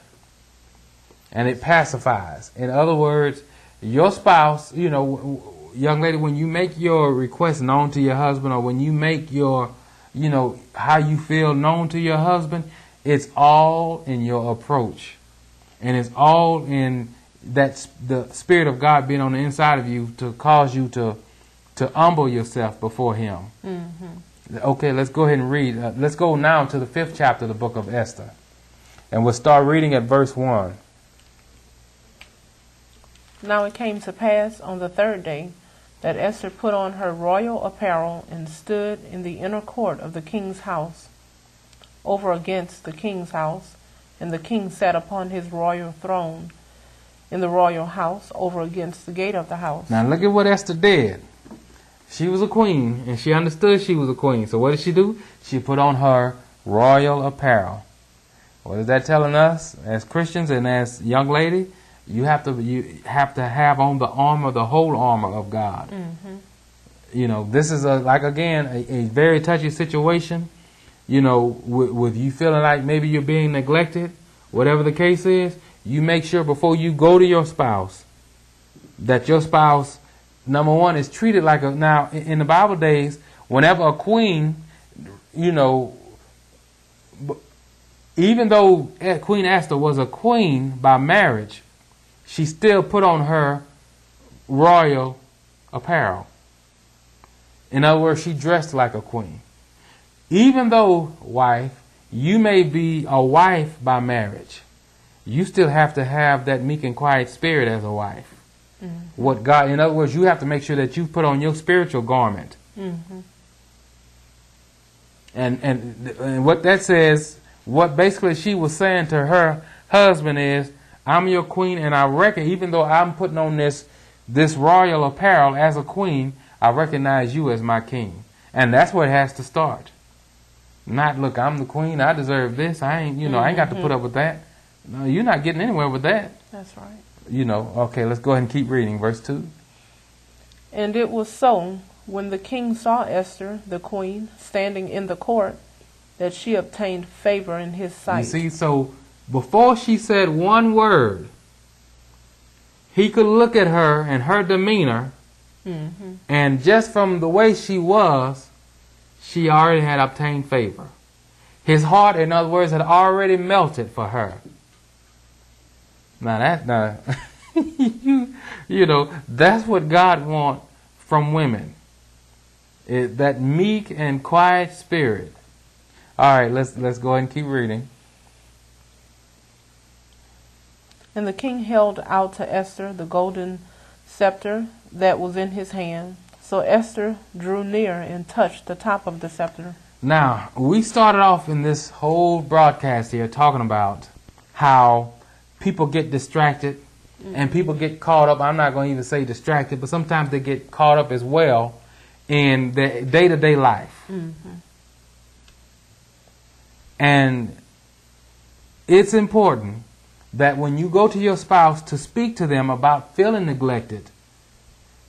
And it pacifies. In other words, your spouse, you know, young lady, when you make your request known to your husband or when you make your, you know, how you feel known to your husband, it's all in your approach. And it's all in that the spirit of God being on the inside of you to cause you to to humble yourself before him. Okay, let's go ahead and read. Uh, let's go now to the fifth chapter of the book of Esther. And we'll start reading at verse 1. Now it came to pass on the third day that Esther put on her royal apparel and stood in the inner court of the king's house, over against the king's house, and the king sat upon his royal throne in the royal house, over against the gate of the house. Now look at what Esther did. She was a queen, and she understood she was a queen. So what did she do? She put on her royal apparel. What is that telling us as Christians and as young lady? You have to you have to have on the armor, the whole armor of God. Mm-hmm. You know, this is a like again a, a very touchy situation. You know, with, with you feeling like maybe you're being neglected, whatever the case is, you make sure before you go to your spouse that your spouse number one is treated like a now in the bible days whenever a queen you know even though queen esther was a queen by marriage she still put on her royal apparel. In other words she dressed like a queen. Even though wife you may be a wife by marriage you still have to have that meek and quiet spirit as a wife mm-hmm. what God, in other words, you have to make sure that you put on your spiritual garment. Mm-hmm. And, and and what that says, what basically she was saying to her husband is, I'm your queen, and I reckon even though I'm putting on this this royal apparel as a queen, I recognize you as my king, and that's where it has to start. Not look, I'm the queen, I deserve this. I ain't, you know, I ain't got to put mm-hmm. up with that. No, you're not getting anywhere with that. That's right. You know. Okay, let's go ahead and keep reading, verse two. And it was so, when the king saw Esther, the queen, standing in the court, that she obtained favor in his sight. You see, so before she said one word, he could look at her and her demeanor, Mm-hmm. and just from the way she was, she already had obtained favor. His heart, in other words, had already melted for her. Now that, now, you, you know, that's what God wants from women. It, that meek and quiet spirit. All right, let's let's go ahead and keep reading. And the king held out to Esther the golden scepter that was in his hand. So Esther drew near and touched the top of the scepter. Now, we started off in this whole broadcast here talking about how people get distracted and people get caught up. I'm not going to even say distracted, but sometimes they get caught up as well in their day to day life. And it's important that when you go to your spouse to speak to them about feeling neglected,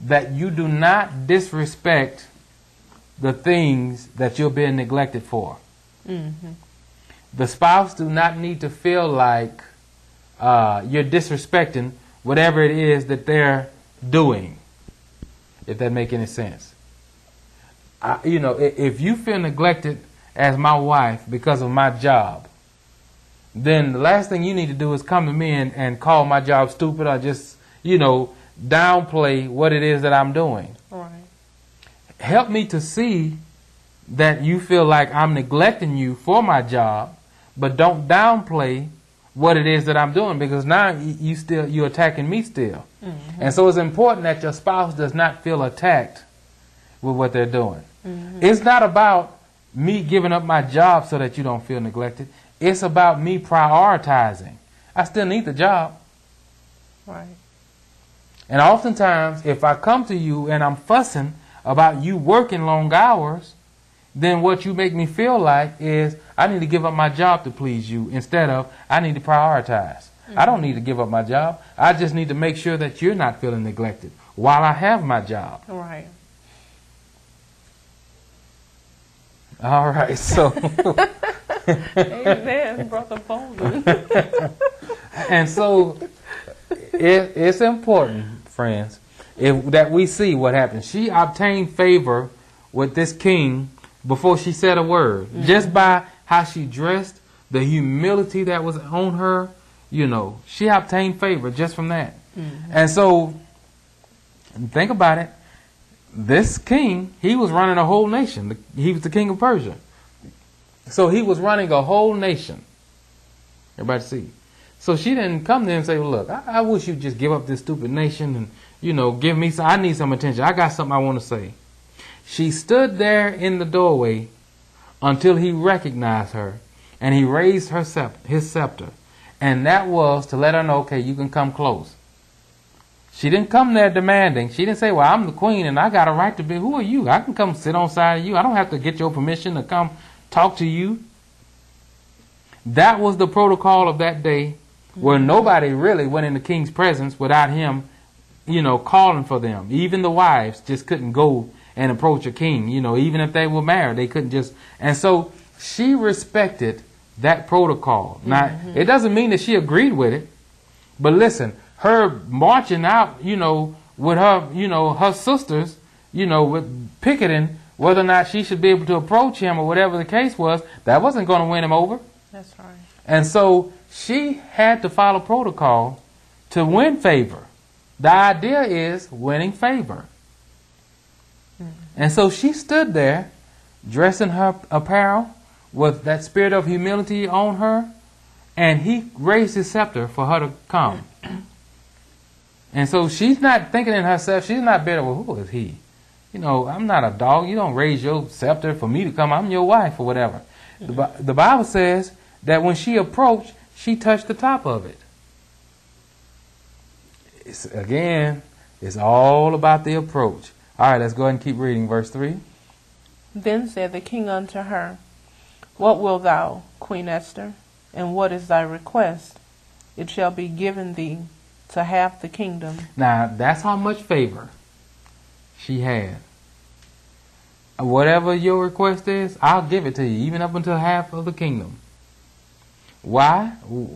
that you do not disrespect the things that you're being neglected for. Mm-hmm. The spouse do not need to feel like uh, you're disrespecting whatever it is that they're doing, if that make any sense. I, you know, if you feel neglected as my wife because of my job, then the last thing you need to do is come to me and, and call my job stupid or just, you know, downplay what it is that I'm doing Right. help me to see that you feel like I'm neglecting you for my job, but don't downplay what it is that I'm doing because now you still you're attacking me still. Mm-hmm. And so it's important that your spouse does not feel attacked with what they're doing. Mm-hmm. It's not about me giving up my job so that you don't feel neglected. It's about me prioritizing. I still need the job. Right. And oftentimes, if I come to you and I'm fussing about you working long hours, then what you make me feel like is I need to give up my job to please you instead of I need to prioritize. Mm-hmm. I don't need to give up my job. I just need to make sure that you're not feeling neglected while I have my job. Right. All right, so. Amen, Brother Bolden. and so it, it's important, friends, if, that we see what happens. She obtained favor with this king before she said a word. Mm-hmm. Just by how she dressed, the humility that was on her, you know, she obtained favor just from that. Mm-hmm. And so, think about it. This king, he was running a whole nation. He was the king of Persia. So he was running a whole nation. Everybody see? So she didn't come there and say, well, "Look, I, I wish you'd just give up this stupid nation and you know give me some. I need some attention. I got something I want to say." She stood there in the doorway until he recognized her, and he raised her scepter, his scepter, and that was to let her know, okay, you can come close. She didn't come there demanding. She didn't say, "Well, I'm the queen and I got a right to be. Who are you? I can come sit on side of you. I don't have to get your permission to come talk to you." That was the protocol of that day, where mm-hmm. nobody really went in the king's presence without him, you know, calling for them. Even the wives just couldn't go and approach a king. You know, even if they were married, they couldn't just. And so she respected that protocol. Now, mm-hmm. it doesn't mean that she agreed with it, but listen, her marching out, you know, with her, you know, her sisters, you know, with picketing whether or not she should be able to approach him or whatever the case was, that wasn't going to win him over. That's right. And so she had to follow protocol to win favor. The idea is winning favor. And so she stood there, dressed in her apparel, with that spirit of humility on her, and he raised his scepter for her to come. And so she's not thinking in herself, she's not bitter, well, who is he? You know, I'm not a dog. You don't raise your scepter for me to come. I'm your wife or whatever. The, the Bible says that when she approached, she touched the top of it. It's, again, it's all about the approach. All right, let's go ahead and keep reading verse 3. Then said the king unto her, What wilt thou, Queen Esther, and what is thy request? It shall be given thee to half the kingdom. Now, that's how much favor she had. Whatever your request is, I'll give it to you, even up until half of the kingdom. Why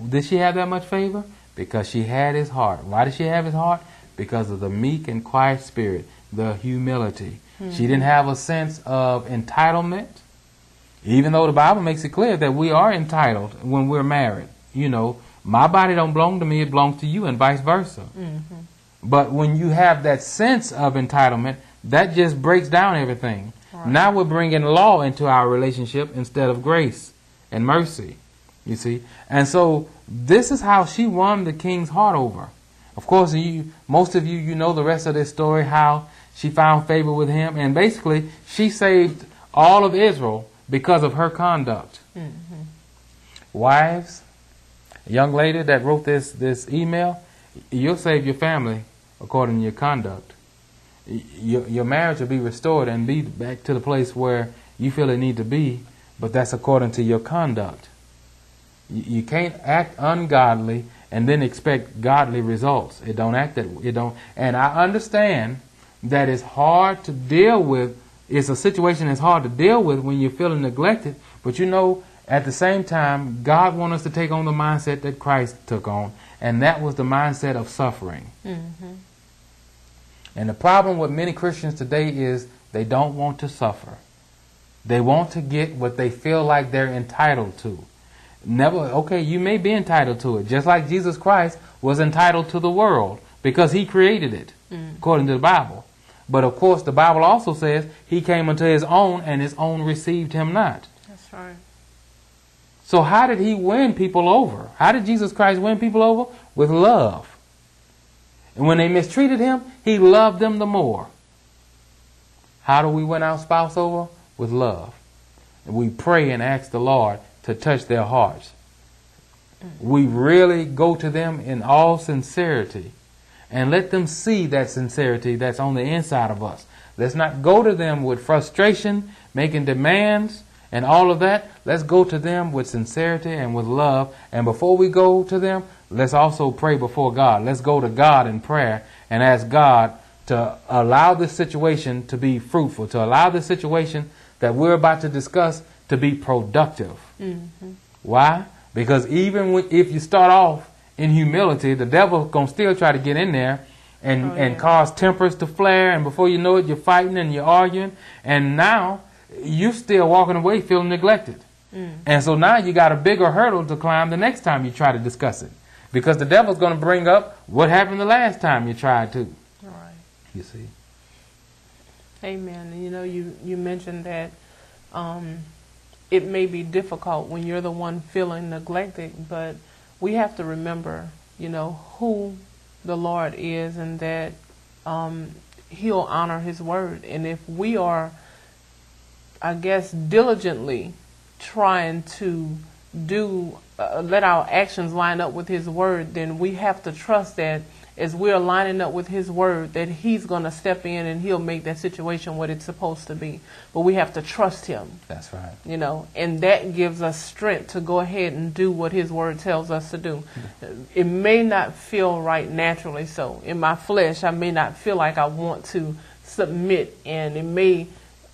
did she have that much favor? Because she had his heart. Why did she have his heart? Because of the meek and quiet spirit the humility. Mm-hmm. She didn't have a sense of entitlement, even though the Bible makes it clear that we are entitled when we're married. You know, my body don't belong to me, it belongs to you, and vice versa. Mm-hmm. But when you have that sense of entitlement, that just breaks down everything. Right. Now we're bringing law into our relationship instead of grace and mercy. You see? And so this is how she won the king's heart over. Of course, you, most of you, you know the rest of this story, how she found favor with him, and basically, she saved all of Israel because of her conduct. Mm-hmm. Wives, young lady that wrote this, this email, you'll save your family according to your conduct. Your, your marriage will be restored and be back to the place where you feel it need to be, but that's according to your conduct. You, you can't act ungodly and then expect godly results. It don't act that it don't. And I understand that is hard to deal with. It's a situation that's hard to deal with when you're feeling neglected. But you know, at the same time, God wants us to take on the mindset that Christ took on, and that was the mindset of suffering. Mm-hmm. And the problem with many Christians today is they don't want to suffer. They want to get what they feel like they're entitled to. Never, okay, you may be entitled to it, just like Jesus Christ was entitled to the world because he created it, mm. according to the Bible. But of course, the Bible also says he came unto his own, and his own received him not. That's right. So, how did he win people over? How did Jesus Christ win people over? With love. And when they mistreated him, he loved them the more. How do we win our spouse over? With love. And we pray and ask the Lord to touch their hearts. We really go to them in all sincerity and let them see that sincerity that's on the inside of us. Let's not go to them with frustration, making demands, and all of that. Let's go to them with sincerity and with love. And before we go to them, let's also pray before God. Let's go to God in prayer and ask God to allow this situation to be fruitful, to allow this situation that we're about to discuss to be productive. Mm-hmm. Why? Because even when, if you start off in humility, the devil's gonna still try to get in there and, oh, yeah. and cause tempers to flare, and before you know it, you're fighting and you're arguing, and now you're still walking away feeling neglected. Mm. And so now you got a bigger hurdle to climb the next time you try to discuss it. Because the devil's going to bring up what happened the last time you tried to. Right. You see. Amen. And you know, you, you mentioned that um, it may be difficult when you're the one feeling neglected, but we have to remember, you know, who the Lord is and that um, He'll honor His word. And if we are, I guess, diligently trying to do, uh, let our actions line up with His word, then we have to trust that as we're lining up with His Word, that He's going to step in and He'll make that situation what it's supposed to be. But we have to trust Him. That's right. You know, and that gives us strength to go ahead and do what His Word tells us to do. It may not feel right naturally so. In my flesh, I may not feel like I want to submit, and it may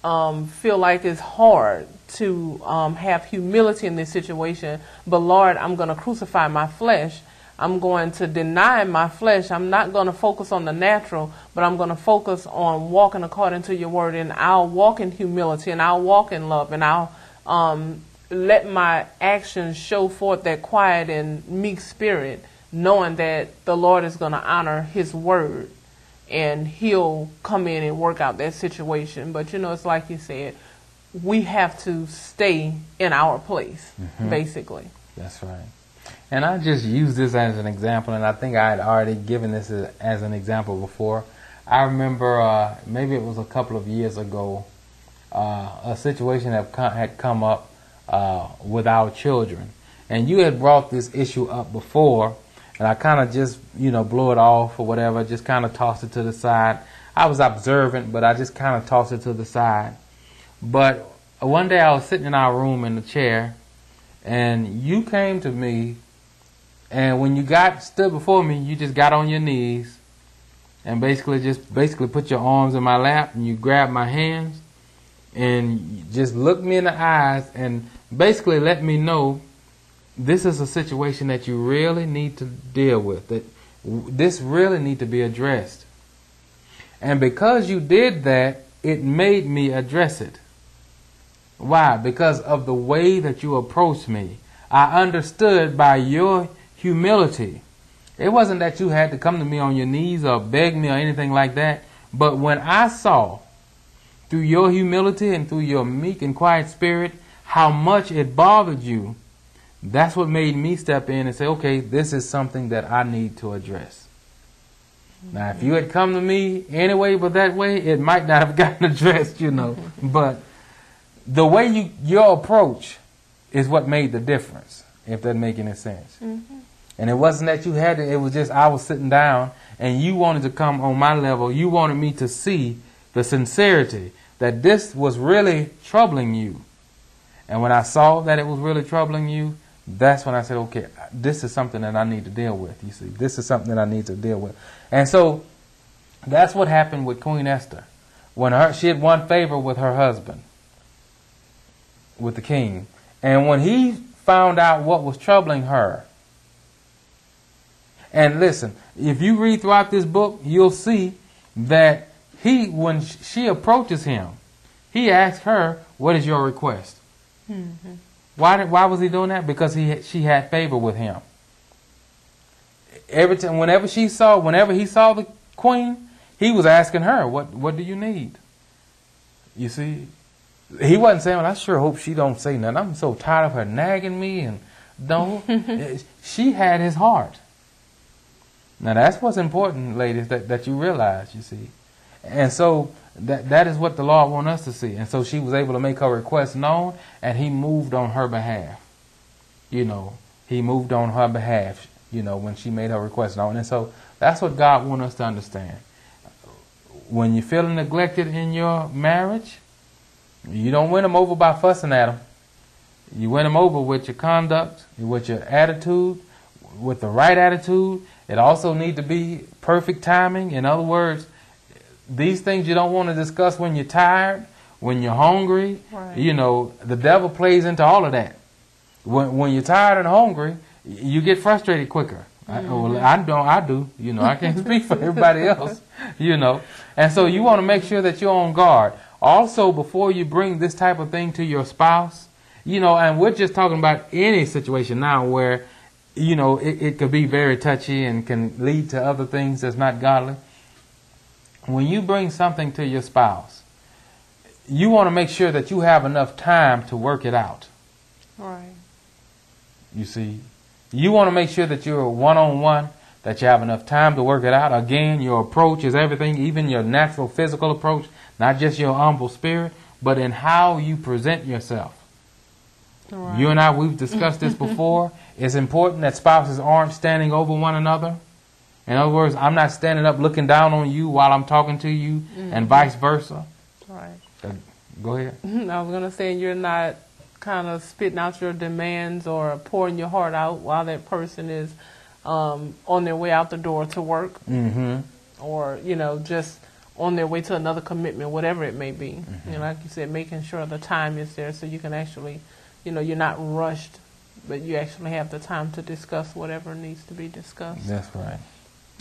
um, feel like it's hard to um, have humility in this situation. But Lord, I'm going to crucify my flesh I'm going to deny my flesh. I'm not going to focus on the natural, but I'm going to focus on walking according to your word. And I'll walk in humility and I'll walk in love and I'll um, let my actions show forth that quiet and meek spirit, knowing that the Lord is going to honor his word and he'll come in and work out that situation. But you know, it's like you said, we have to stay in our place, mm-hmm. basically. That's right. And I just use this as an example, and I think I had already given this as an example before. I remember uh, maybe it was a couple of years ago, uh, a situation that had come up uh, with our children, and you had brought this issue up before, and I kind of just you know blew it off or whatever, just kind of tossed it to the side. I was observant, but I just kind of tossed it to the side. But one day I was sitting in our room in the chair, and you came to me and when you got stood before me, you just got on your knees and basically just basically put your arms in my lap and you grabbed my hands and just looked me in the eyes and basically let me know this is a situation that you really need to deal with that this really need to be addressed. And because you did that it made me address it. Why? Because of the way that you approached me. I understood by your humility. It wasn't that you had to come to me on your knees or beg me or anything like that. But when I saw through your humility and through your meek and quiet spirit how much it bothered you, that's what made me step in and say, okay, this is something that I need to address. Now, if you had come to me anyway, but that way, it might not have gotten addressed, you know. but the way you your approach is what made the difference, if that make any sense. Mm-hmm. And it wasn't that you had to, it was just I was sitting down and you wanted to come on my level. You wanted me to see the sincerity that this was really troubling you. And when I saw that it was really troubling you, that's when I said, okay, this is something that I need to deal with. You see, this is something that I need to deal with. And so that's what happened with Queen Esther. When her, she had won favor with her husband, with the king. And when he found out what was troubling her, and listen, if you read throughout this book, you'll see that he, when she approaches him, he asks her, "What is your request?" Mm-hmm. Why did, Why was he doing that? Because he she had favor with him. Every time, whenever she saw, whenever he saw the queen, he was asking her, "What what do you need?" You see, he wasn't saying, well, "I sure hope she don't say nothing. I'm so tired of her nagging me." And don't. she had his heart. Now that's what's important, ladies, that, that you realize. You see, and so that that is what the Lord wants us to see. And so she was able to make her request known, and He moved on her behalf. You know, He moved on her behalf. You know, when she made her request known, and so that's what God wants us to understand. When you're feeling neglected in your marriage, you don't win them over by fussing at them. You win them over with your conduct, with your attitude, with the right attitude. It also need to be perfect timing. In other words, these things you don't want to discuss when you're tired, when you're hungry. Right. You know, the devil plays into all of that. When when you're tired and hungry, you get frustrated quicker. I, mm-hmm. well, I don't. I do. You know, I can't speak for everybody else. You know, and so you want to make sure that you're on guard. Also, before you bring this type of thing to your spouse, you know, and we're just talking about any situation now where, you know, it, it could be very touchy and can lead to other things that's not godly. When you bring something to your spouse, you want to make sure that you have enough time to work it out. Right. You see, you want to make sure that you're one on one, that you have enough time to work it out. Again, your approach is everything, even your natural physical approach, not just your humble spirit, but in how you present yourself. Right. You and I, we've discussed this before. It's important that spouses aren't standing over one another. In other words, I'm not standing up looking down on you while I'm talking to you, and vice versa. right. Uh, Go ahead. I was gonna say you're not kind of spitting out your demands or pouring your heart out while that person is um, on their way out the door to work, Mm-hmm. or you know just on their way to another commitment, whatever it may be. Mm-hmm. You know, like you said, making sure the time is there so you can actually, you know, you're not rushed, but you actually have the time to discuss whatever needs to be discussed, That's right.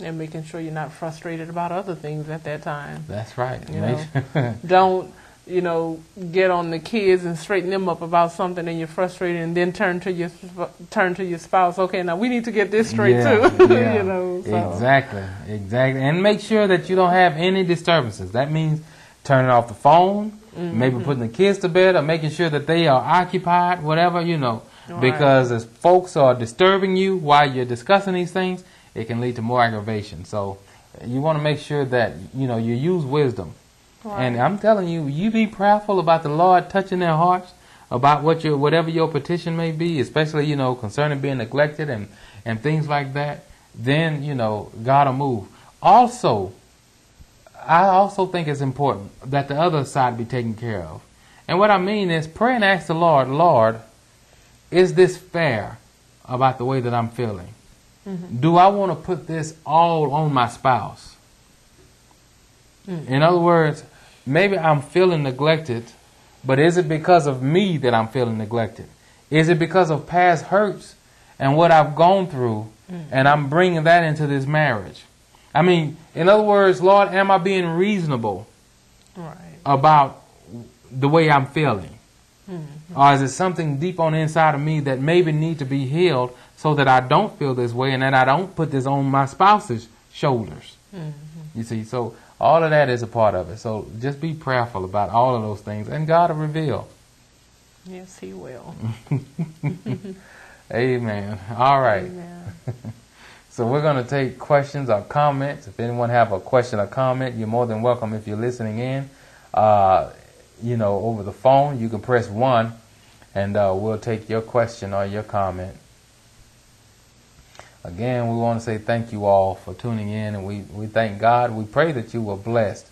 and making sure you're not frustrated about other things at that time. That's right. You Make- don't you know get on the kids and straighten them up about something and you're frustrated and then turn to your turn to your spouse okay now we need to get this straight Yeah, too yeah. you know so. Exactly, exactly. And make sure that you don't have any disturbances. That means turning off the phone, Mm-hmm. maybe putting the kids to bed, or making sure that they are occupied, whatever, you know. Right. Because as folks are disturbing you while you're discussing these things, it can lead to more aggravation. So you want to make sure that, you know, you use wisdom. Right. And I'm telling you, you be prayerful about the Lord touching their hearts, about what your whatever your petition may be, especially you know concerning being neglected and and things like that. Then you know God will move. Also, I also think it's important that the other side be taken care of. And what I mean is, pray and ask the Lord, Lord, is this fair about the way that I'm feeling? Mm-hmm. Do I want to put this all on my spouse? Mm. In other words, maybe I'm feeling neglected, but is it because of me that I'm feeling neglected? Is it because of past hurts and what I've gone through, mm. and I'm bringing that into this marriage? I mean, in other words, Lord, am I being reasonable right about the way I'm feeling? Mm. Or is it something deep on the inside of me that maybe need to be healed so that I don't feel this way and that I don't put this on my spouse's shoulders? You see, so all of that is a part of it. So just be prayerful about all of those things and God will reveal. yes he will Amen. All right. Amen. So we're going to take questions or comments. If anyone have a question or comment, you're more than welcome if you're listening in. Uh, you know, over the phone, you can press one, and uh, we'll take your question or your comment. Again, we want to say thank you all for tuning in, and we, we thank God. We pray that you were blessed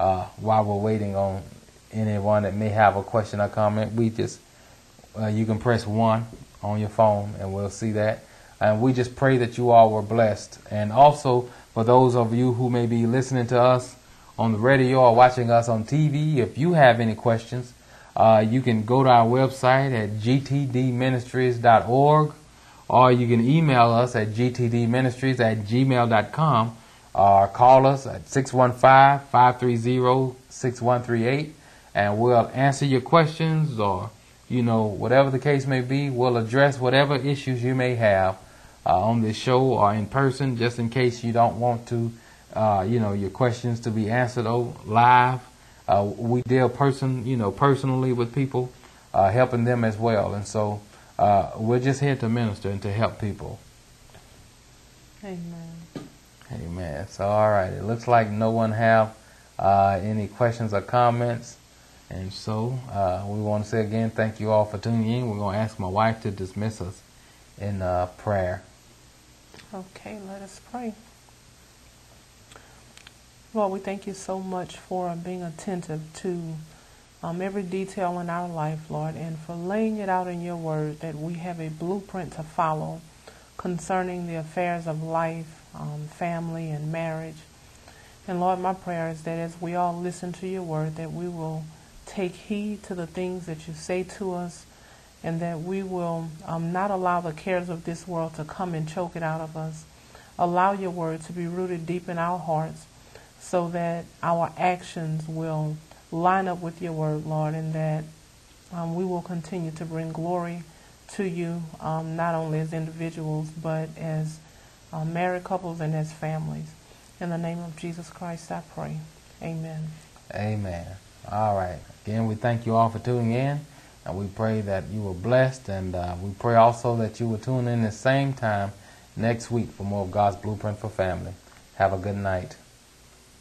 uh, while we're waiting on anyone that may have a question or comment. We just, uh, you can press one on your phone, and we'll see that. And we just pray that you all were blessed. And also, for those of you who may be listening to us on the radio or watching us on TV, if you have any questions, uh, you can go to our website at gtdministries.org or you can email us at gtdministries at gmail.com or call us at 615-530-6138 and we'll answer your questions or you know whatever the case may be we'll address whatever issues you may have uh, on this show or in person just in case you don't want to uh, you know, your questions to be answered live. Uh, we deal person, you know, personally with people, uh, helping them as well. And so uh, we're just here to minister and to help people. Amen. Amen. So, all right. It looks like no one have uh, any questions or comments. And so uh, we want to say again, thank you all for tuning in. We're going to ask my wife to dismiss us in uh, prayer. Okay, let us pray. Lord, we thank you so much for being attentive to um, every detail in our life, Lord, and for laying it out in your word that we have a blueprint to follow concerning the affairs of life, um, family, and marriage. And Lord, my prayer is that as we all listen to your word, that we will take heed to the things that you say to us, and that we will um, not allow the cares of this world to come and choke it out of us. Allow your word to be rooted deep in our hearts so that our actions will line up with your word, Lord, and that um, we will continue to bring glory to you, um, not only as individuals, but as uh, married couples and as families. In the name of Jesus Christ, I pray. Amen. Amen. All right. Again, we thank you all for tuning in, and we pray that you were blessed, and uh, we pray also that you will tune in the same time next week for more of God's Blueprint for Family. Have a good night.